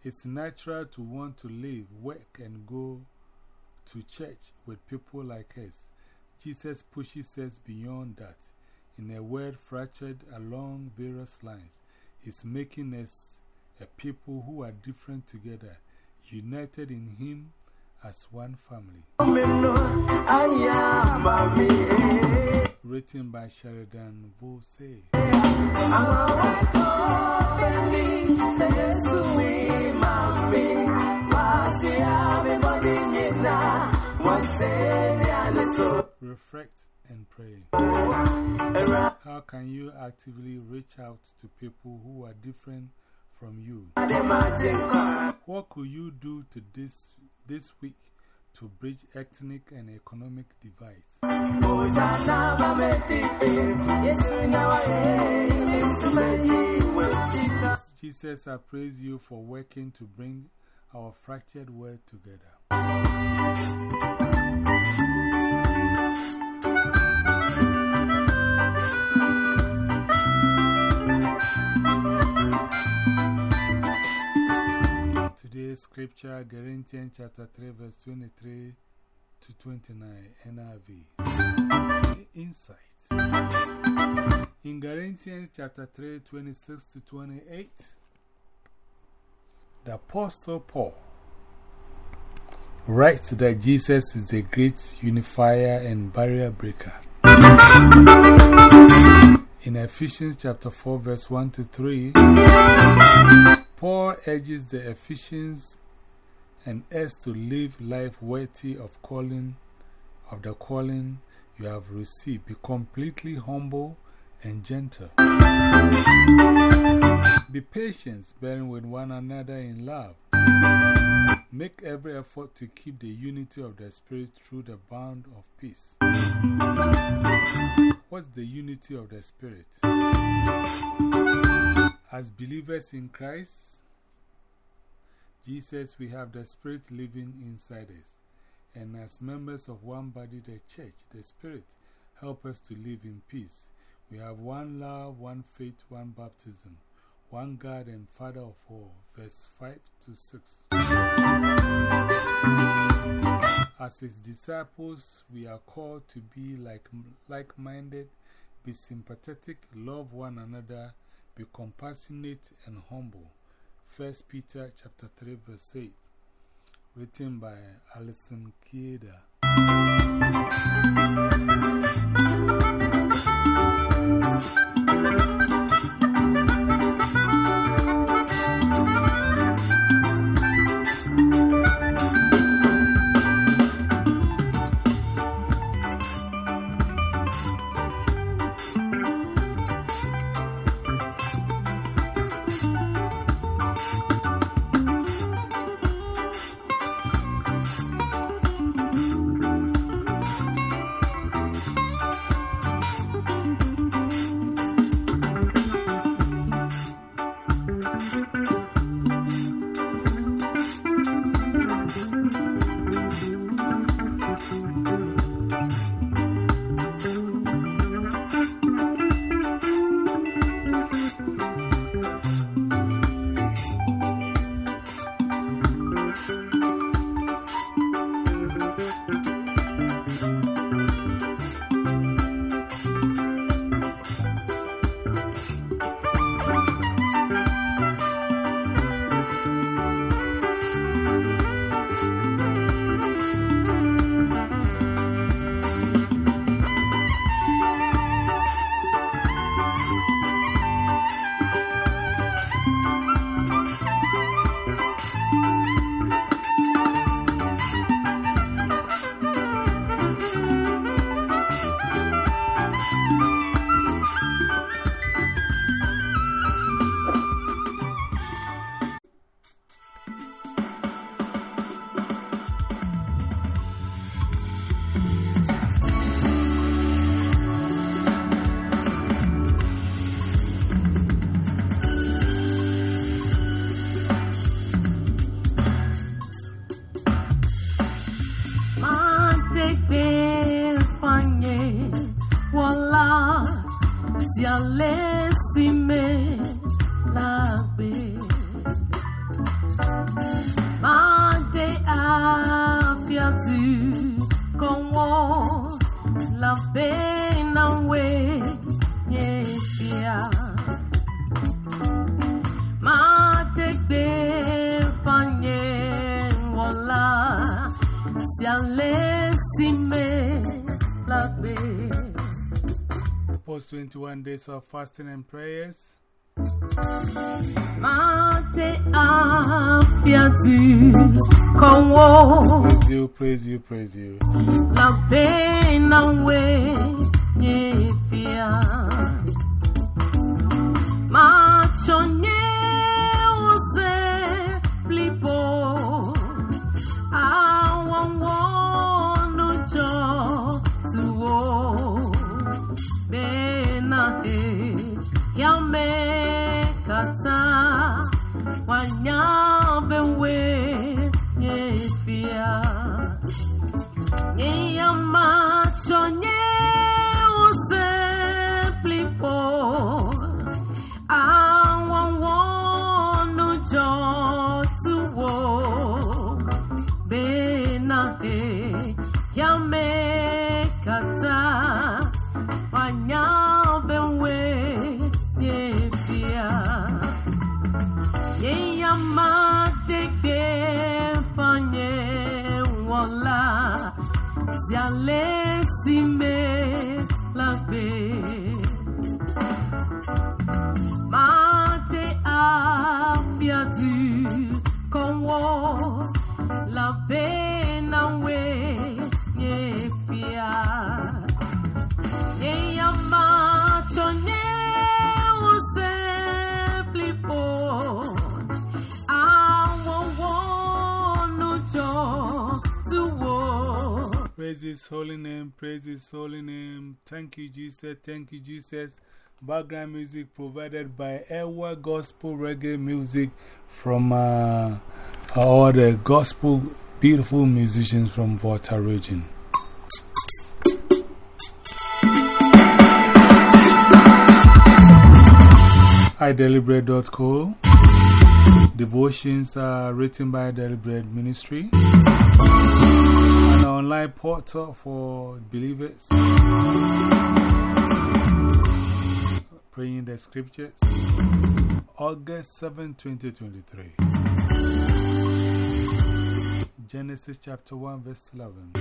It's natural to want to live, work, and go to church with people like us. Jesus pushes us beyond that. In a word fractured along various lines, He's making us a people who are different together, united in Him as one family. Written by Sheridan Vose. Reflect and pray. How can you actively reach out to people who are different from you? What could you do to this, this week to bridge ethnic and economic divides? Jesus, I praise you for working to bring our fractured world together. Today's scripture, Corinthians chapter 3, verse 23 to 29, NIV. Insight. In Corinthians chapter 3, 26 to 28, the Apostle Paul writes that Jesus is the great unifier and barrier breaker. In Ephesians chapter 4, verse 1 to 3, Paul urges the Ephesians and us to live life worthy of calling of the calling you have received. Be completely humble and gentle. Be patient, bearing with one another in love. Make every effort to keep the unity of the Spirit through the bond of peace. What's the unity of the Spirit? As believers in Christ, Jesus, we have the Spirit living inside us. And as members of one body, the church, the Spirit, help us to live in peace. We have one love, one faith, one baptism, one God and Father of all. Verse 5 to 6. As His disciples, we are called to be like, like minded, be sympathetic, love one another, Be compassionate and humble. 1 Peter chapter 3 verse 8. Written by Alyson Kieda. Days of fasting and prayers. Afiatu konwo Praise you, praise you, praise you. Wanyabe we nyefia Nyama chonye use plipo Awon wonu Ziale si me la gbe Ma te afiatu konwo La Praise His holy name, praise His holy name. Thank you, Jesus. Thank you, Jesus. Background music provided by Ewe Gospel Reggae Music from uh, all the gospel beautiful musicians from Volta region. iDeliberate.co Devotions are written by Deliberate Ministry an online portal for believers. Praying the scriptures. August 7, 2023. Genesis chapter 1, verse 11.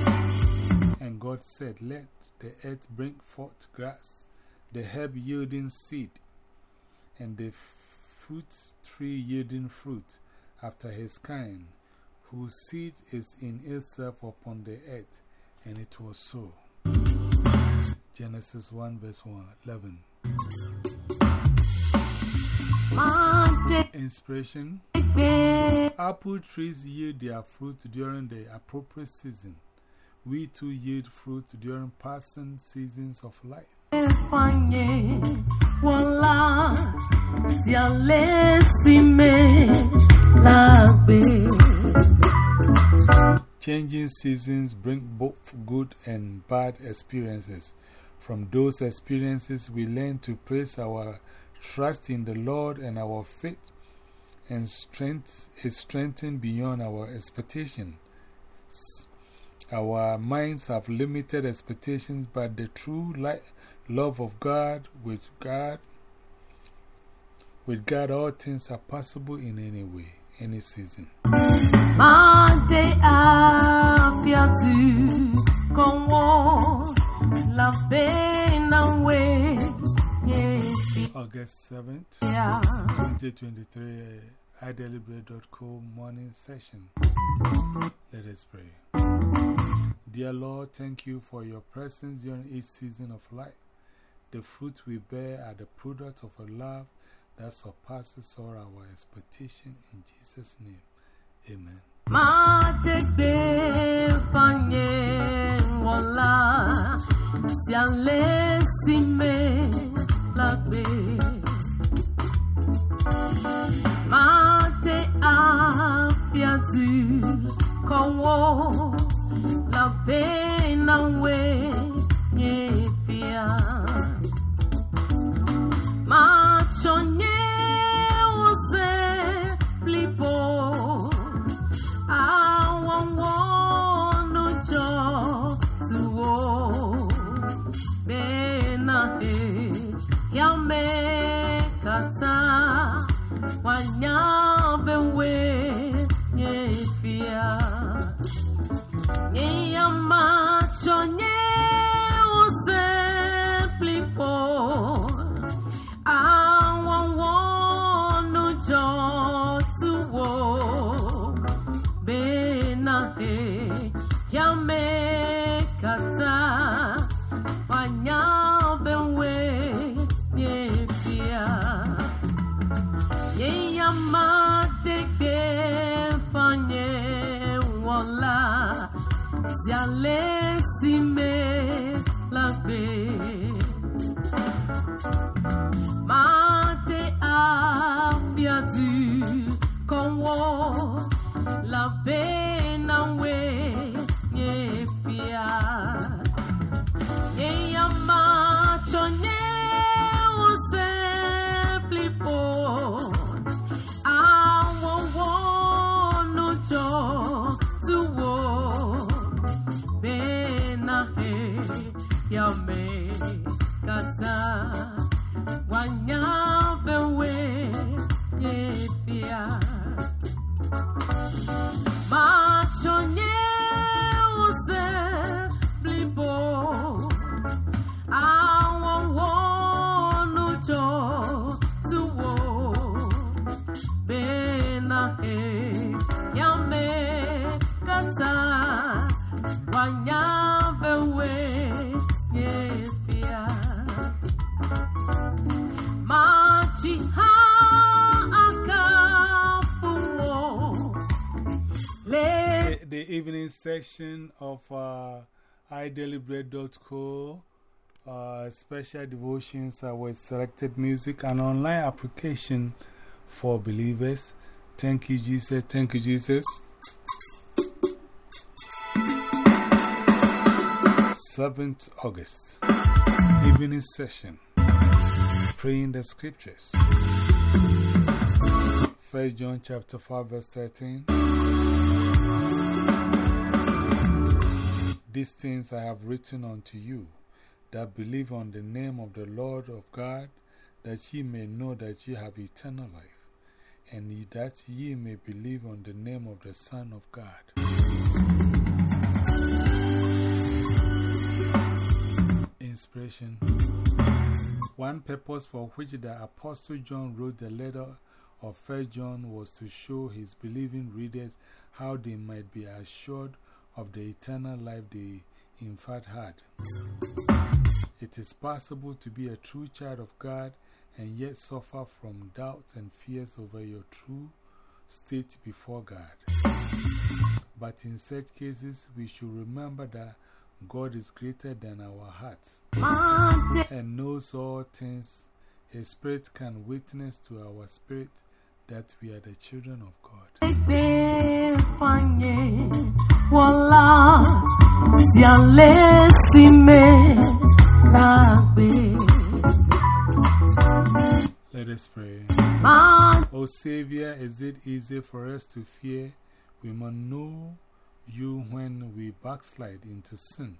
And God said, Let the earth bring forth grass, the herb yielding seed, and the fruit tree yielding fruit after his kind, whose seed is in itself upon the earth. And it was so. Genesis 1, verse 1, 11. Inspiration. Apple trees yield their fruit during the appropriate season. We too yield fruit during passing seasons of life. Changing seasons bring both good and bad experiences. From those experiences, we learn to place our trust in the Lord and our faith and strength is strengthened beyond our expectations. Our minds have limited expectations, but the true love of God, with God, with God, all things are possible in any way, any season. Monday, afia tu, konwo, August 7th. ya. 2023 uh, iDeliberate.co morning session. Let us pray. Dear Lord, thank you for your presence during each season of life. The fruit we bear are the product of a love that surpasses all our expectation. In Jesus' name, amen. La pena we nyefia Machonye wànyà section of uh, uh, special devotions are with selected music, an online application for believers. Thank you, Jesus. Thank you, Jesus. 7th August, evening session, praying the scriptures. 1 John chapter 5, verse 13. These things I have written unto you that believe on the name of the Lord of God, that ye may know that ye have eternal life, and that ye may believe on the name of the Son of God. Inspiration One purpose for which the Apostle John wrote the letter of 1 John was to show his believing readers how they might be assured of the eternal life they in fact had. It is possible to be a true child of God and yet suffer from doubts and fears over your true state before God. But in such cases, we should remember that God is greater than our hearts and knows all things. His Spirit can witness to our spirit that we are the children of God. Wala, siale sime, lagbe, Let us pray. O Savior, is it easy for us to fear? We must know you when we backslide into sin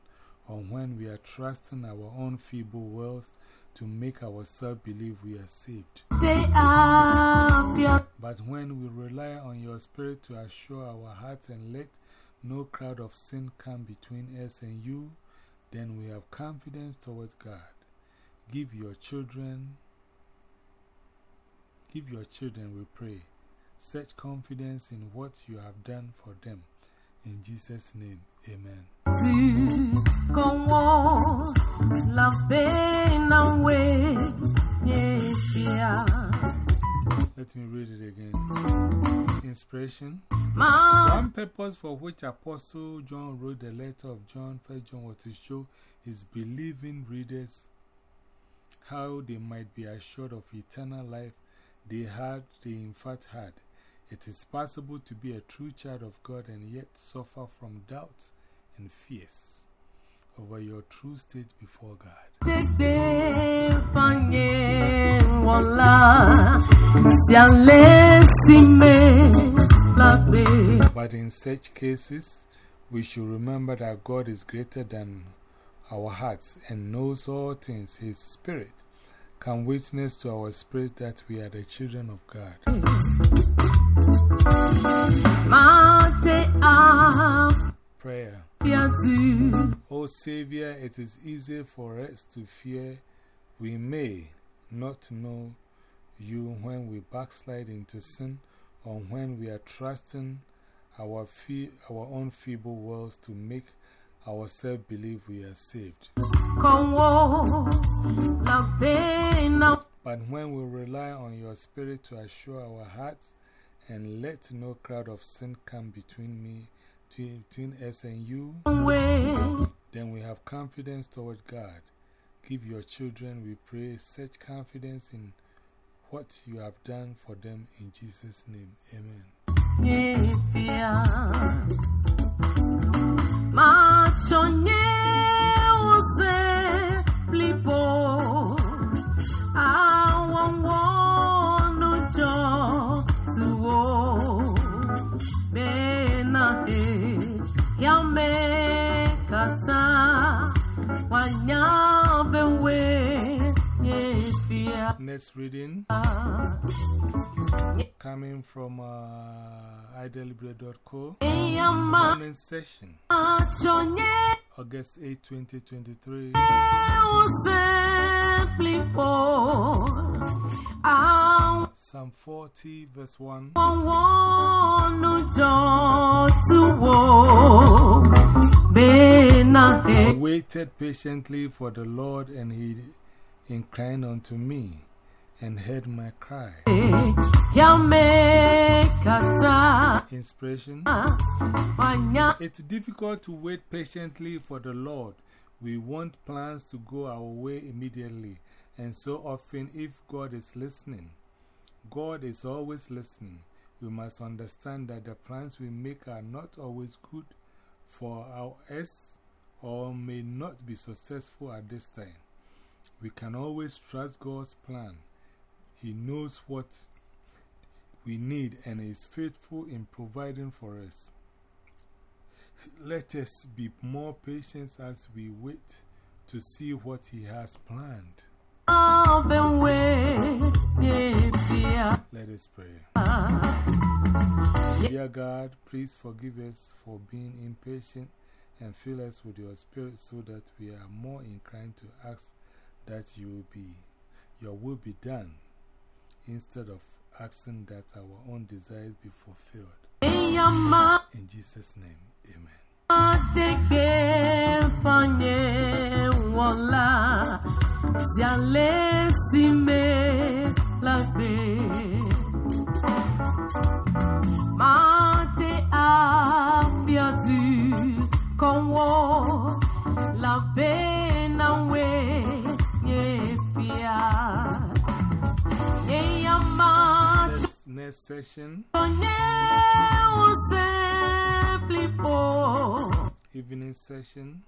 or when we are trusting our own feeble wills to make ourselves believe we are saved. But when we rely on your Spirit to assure our hearts and let no crowd of sin come between us and you, then we have confidence towards God. Give your children, give your children, we pray, such confidence in what you have done for them. In Jesus' name, amen. Let me read it again. Inspiration. One purpose for which Apostle John wrote the letter of John, 1 John, was to show his believing readers how they might be assured of eternal life they had, they in fact had. It is possible to be a true child of God and yet suffer from doubts and fears over your true state before God. But in such cases, we should remember that God is greater than our hearts and knows all things. His Spirit can witness to our spirit that we are the children of God. Prayer. O Savior, it is easy for us to fear we may not know you when we backslide into sin or when we are trusting our, our own feeble wills to make ourselves believe we are saved. konwo, la pena But when we rely on your Spirit to assure our hearts and let no crowd of sin come between me, between, between us and you, then we have confidence toward God. Give your children, we pray, such confidence in what you have done for them in Jesus' name. Amen. nyefia. Next reading coming from uh, iDeliberate.co. Eyama Morning session, August 8, 2023. use blipo, awon Psalm 40, verse 1. wonu jo tuwo. Bena he. I waited patiently for the Lord, and he inclined unto me and heard my cry. Inspiration. It's difficult to wait patiently for the Lord. We want plans to go our way immediately, and so often, if God is listening, God is always listening. We must understand that the plans we make are not always good for our us or may not be successful at this time. We can always trust God's plan. He knows what we need and is faithful in providing for us. Let us be more patient as we wait to see what He has planned. Let us pray. Dear God, please forgive us for being impatient and fill us with your spirit so that we are more inclined to ask that you be, your will be done instead of asking that our own desires be fulfilled. In Jesus' name, amen. wọla ziale sime lagbe Next, session, tonye use flipo. evening session,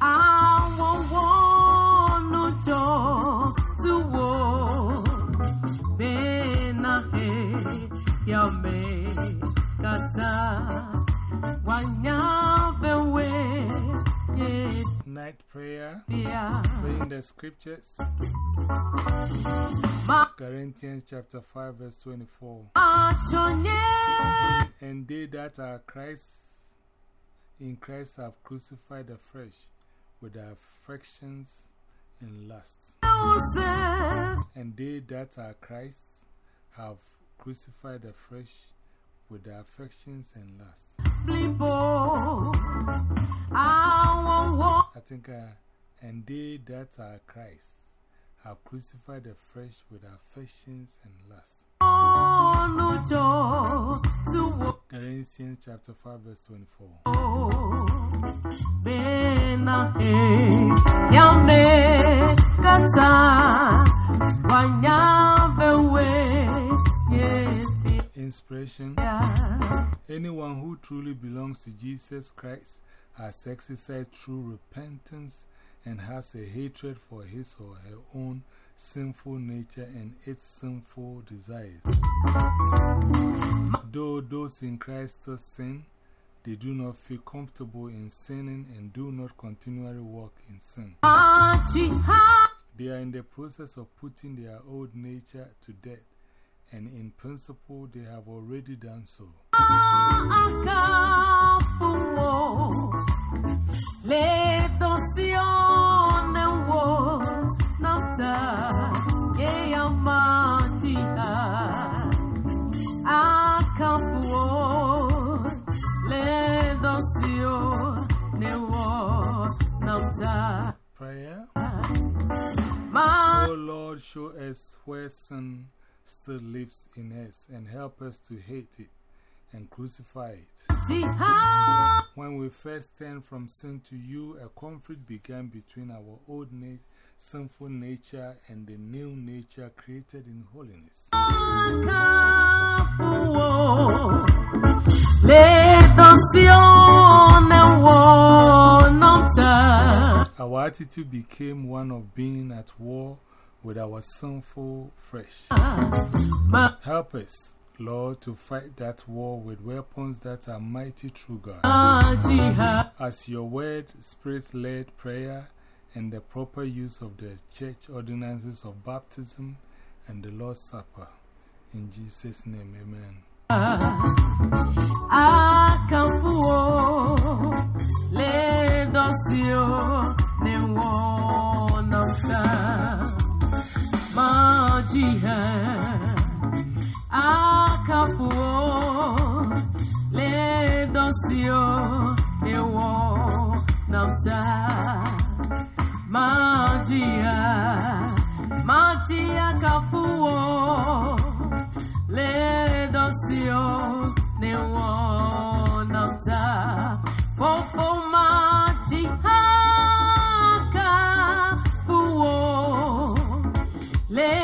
Àwọn wọnú jọ túwò bẹ́ẹ̀nà ẹ̀ yàmẹ̀ kàtà wànyà bẹ̀wẹ̀ night prayer, bíà. praying the scriptures, Má Corinthians chapter 5, verse 24. àtúnyẹ̀ And they that are Christ, in Christ have crucified the flesh with their affections and lusts. And they that are Christ have crucified the flesh with their affections and lusts. I think, uh, and they that are Christ have crucified the flesh with affections and lusts. Galatians chapter 5, verse 24. Bena e yame kata wanya bewe yefia Inspiration Anyone who truly belongs to Jesus Christ has exercised true repentance and has a hatred for his or her own sinful nature and its sinful desires. Though those in Christ still sin, they do not feel comfortable in sinning and do not continually walk in sin. They are in the process of putting their old nature to death, and in principle, they have already done so. akafumo le dosione wo namta ye yamachi ha akafuo le dosio ne wo namta Prayer. Oh Lord, show us where sin still lives in us and help us to hate it and crucify it. When we first turned from sin to you, a conflict began between our old na sinful nature and the new nature created in holiness. akafuo le dosione wo namta Our attitude became one of being at war with our sinful flesh. Help us, Lord, to fight that war with weapons that are mighty through God. As your word, spirit led prayer, and the proper use of the church ordinances of baptism and the Lord's Supper. In Jesus' name, amen. akafuo le dosio ne Namta Magia kafu Kafuo. Le Dosio Newo Namta Fofo Magia Kafuo Le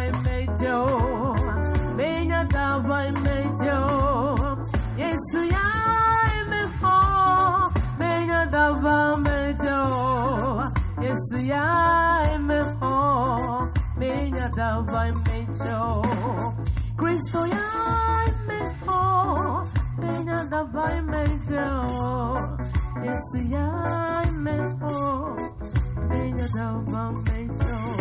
minha mente Cristo me meu minha mente Esse Me meu minha mente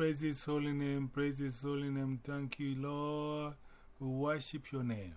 Praise His holy name. Praise His holy name. Thank you, Lord. We worship your name.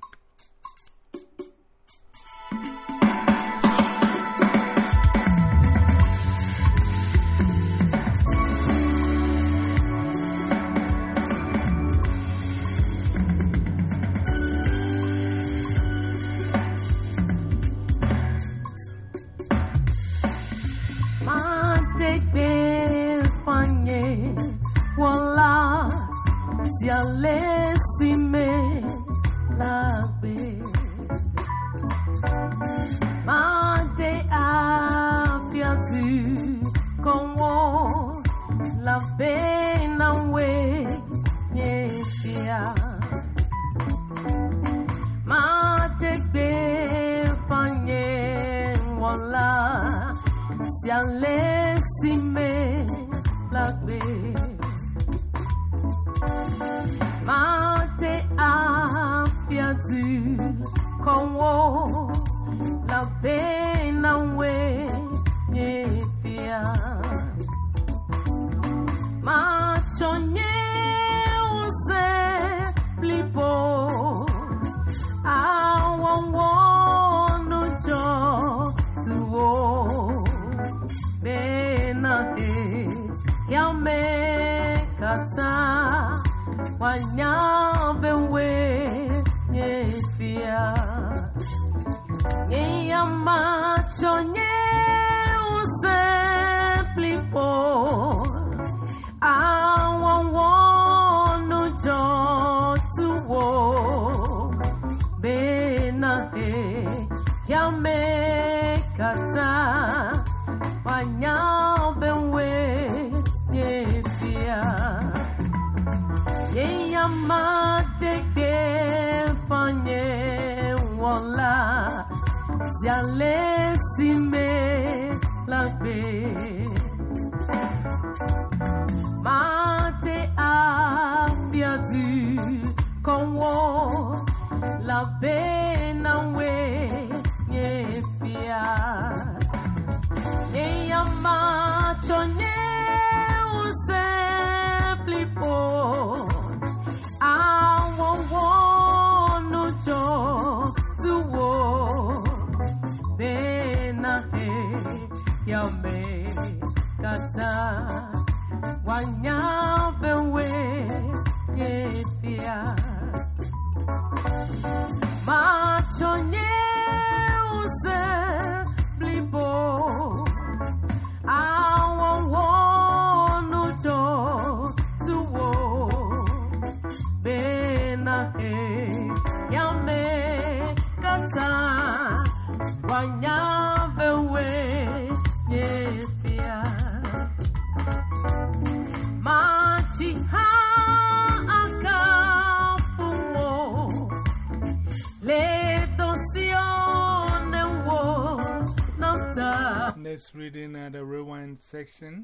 section.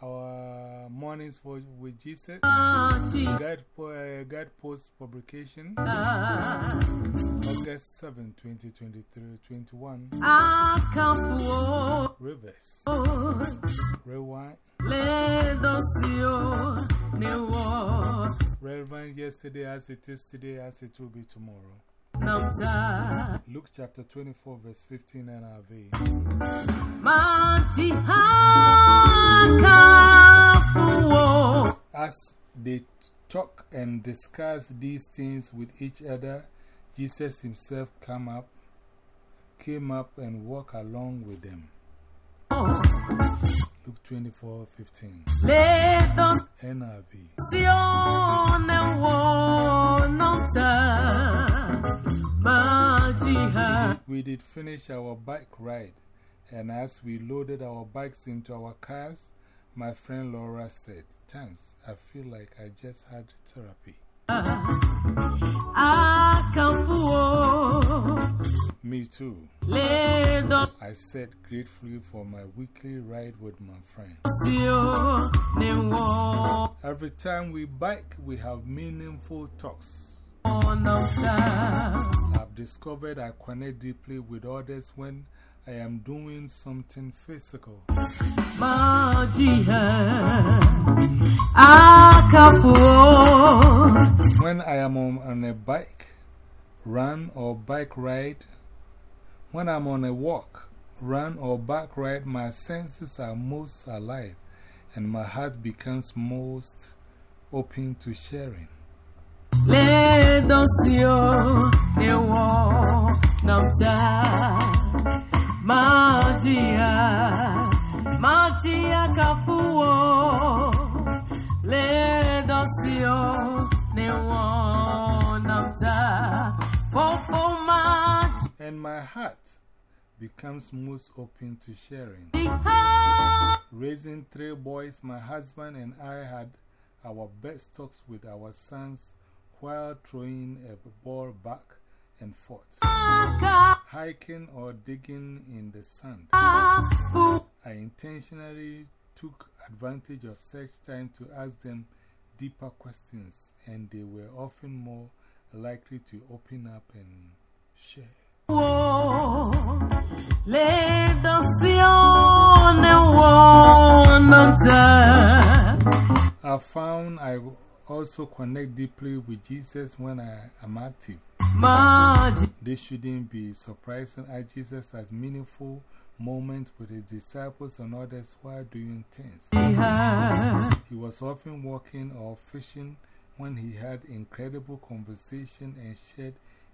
Our mornings for, with Jesus. God, uh, God post publication. August 7, 2023 21. Reverse. Rewind. Relevant yesterday as it is today as it will be tomorrow. Luke chapter 24, verse 15 NIV. As they talk and discuss these things with each other, Jesus himself came up, came up and walked along with them. Luke 24 15. Les dansions NIV. ne wo nota. Magia. We did finish our bike ride, and as we loaded our bikes into our cars, my friend Laura said, Thanks, I feel like I just had therapy. Me too. I said gratefully for my weekly ride with my friend. dansions ne wo Every time we bike, we have meaningful talks. I've discovered I connect deeply with others when I am doing something physical. When I am on a bike, run, or bike ride, when I'm on a walk, run, or bike ride, my senses are most alive and my heart becomes most open to sharing. Magia kafuo. And my heart becomes most open to sharing. Raising three boys, my husband and I had our best talks with our sons while throwing a ball back and forth, hiking or digging in the sand. I intentionally took advantage of such time to ask them deeper questions, and they were often more likely to open up and share. Les dansions ne wo nota. I found I also connect deeply with Jesus when I am active. This shouldn't be surprising as Jesus has meaningful moments with his disciples and others while doing things. He was often walking or fishing when he had incredible conversation and shared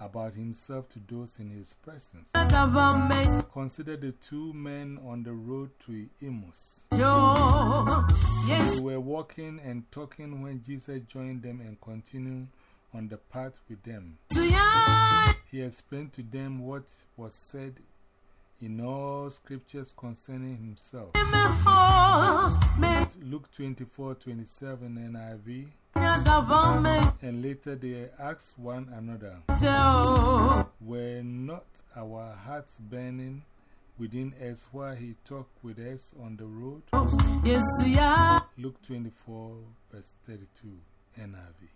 about himself to those in his presence. Consider the two men on the road to Emmaus. They were walking and talking when Jesus joined them and continued on the path with them. He explained to them what was said in all scriptures concerning himself. Luke 24 27 NIV. Menya dava mecheo. And later they asked one another, Were not our hearts burning within us while he talked with us on the road? Luke 24, verse 32, NIV.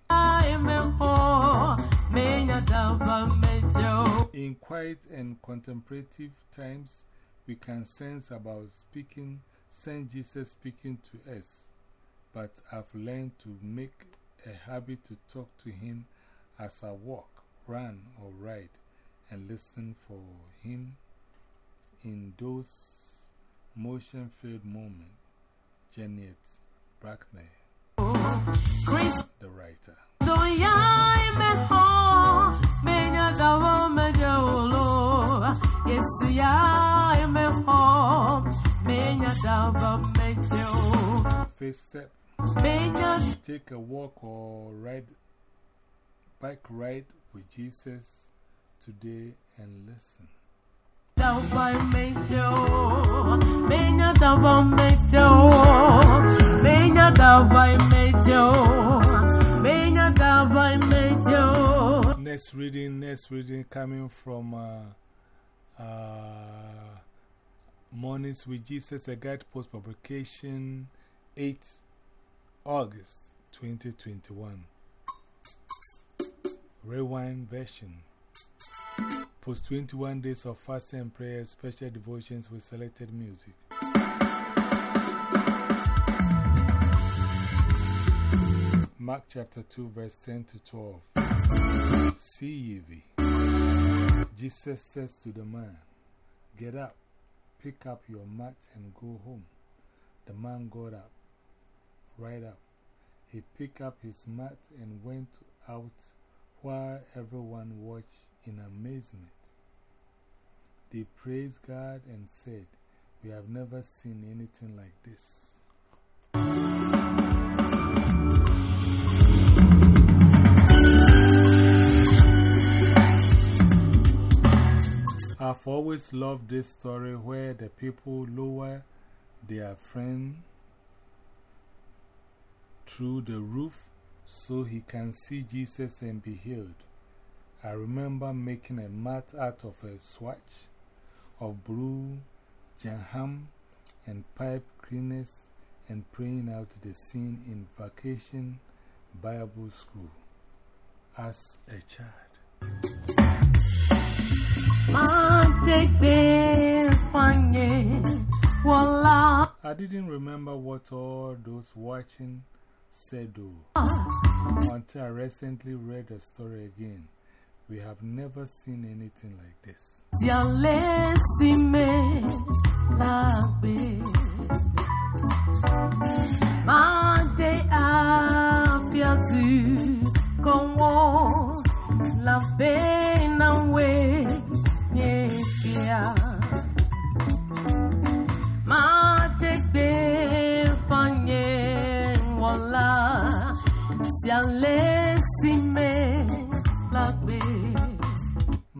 Menya dava mecheo. In quiet and contemplative times, we can sense about speaking, sense Jesus speaking to us. But I've learned to make a habit to talk to Him as I walk, run, or ride, and listen for Him in those motion filled moments. Janet Bracknell, Chris, the writer. First step take a walk or ride, bike ride with Jesus today and listen. Next reading, next reading coming from uh, uh, Mornings with Jesus, a guide post publication 8 August 2021. Rewind version. Post 21 days of fasting and prayer, special devotions with selected music. Mark chapter 2, verse 10 to 12. See CEV. Jesus says to the man, Get up, pick up your mat, and go home. The man got up, right up. He picked up his mat and went out while everyone watched in amazement. They praised God and said, We have never seen anything like this. I've always loved this story where the people lower their friend through the roof so he can see Jesus and be healed. I remember making a mat out of a swatch of blue gingham and pipe cleaners and praying out the scene in vacation Bible school as a child. I didn't remember what all those watching said though, until I recently read the story again. We have never seen anything like this. La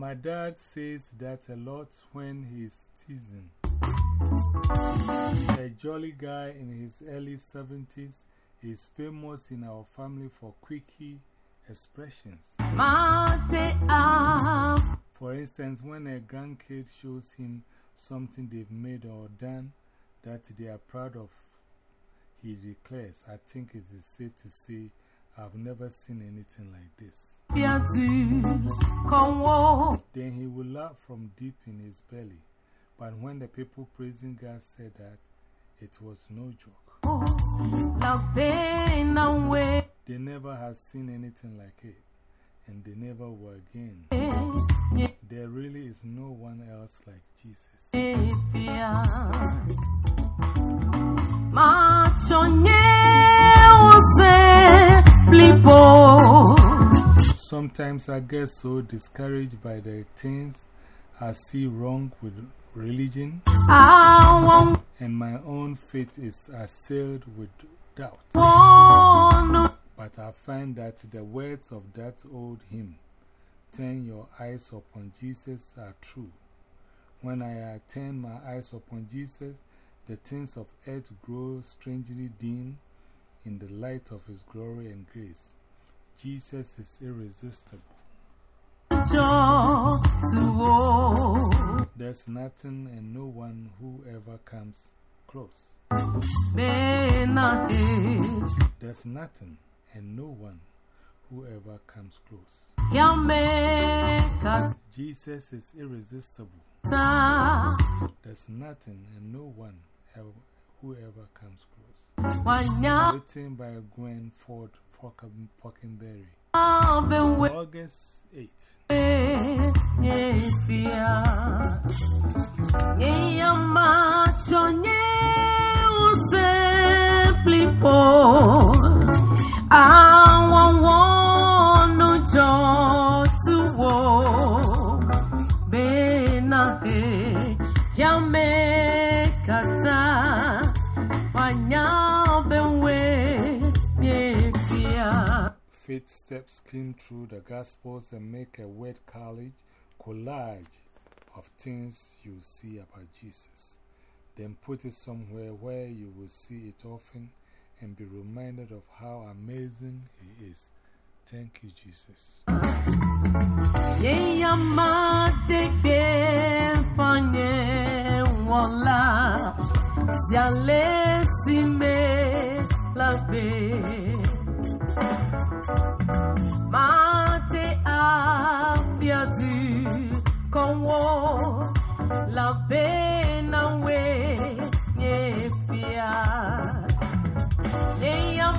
My dad says that a lot when he's teasing. A jolly guy in his early 70s is famous in our family for quickie expressions. For instance, when a grandkid shows him something they've made or done that they are proud of, he declares, I think it is safe to say, I've never seen anything like this. Then he will laugh from deep in his belly. But when the people praising God said that, it was no joke. They never had seen anything like it, and they never were again. There really is no one else like Jesus. Sometimes I get so discouraged by the things I see wrong with religion, and my own faith is assailed with doubt. But I find that the words of that old hymn, Turn your eyes upon Jesus, are true. When I turn my eyes upon Jesus, the things of earth grow strangely dim in the light of His glory and grace. Jesus is irresistible. There's nothing and no one who ever comes close. There's nothing and no one who ever comes close. Jesus is irresistible. There's nothing and no one who ever comes close. Written by Gwen Ford Falkenberry. August 8. I steps skim through the Gospels and make a word collage of things you see about Jesus. Then put it somewhere where you will see it often and be reminded of how amazing He is. Thank you, Jesus. Mate a perdu La pena we nye pia Ne ya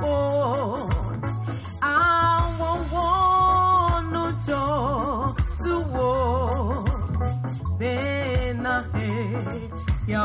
po Awo wonu jo tuwo Bena he ya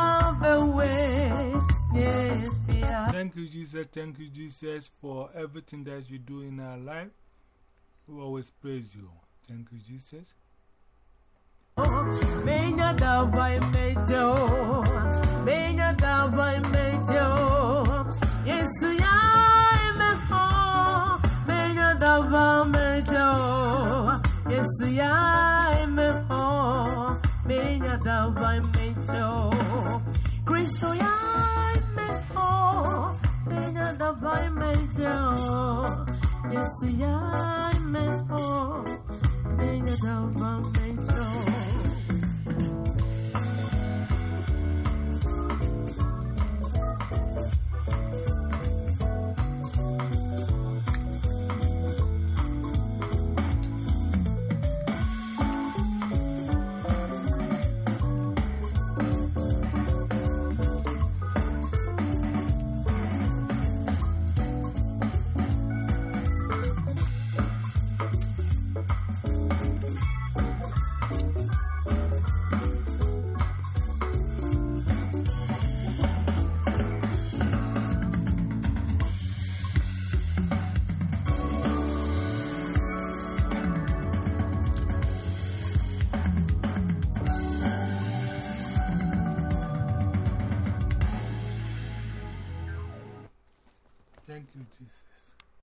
Thank you, Jesus. Thank you, Jesus, for everything that you do in our life. We always praise you. Thank you, Jesus. Menya dava imejo. Yesu imejo. Yesu imeho, menya dava imejo. Yesu ya imeho, menya dava imejo. Thank you,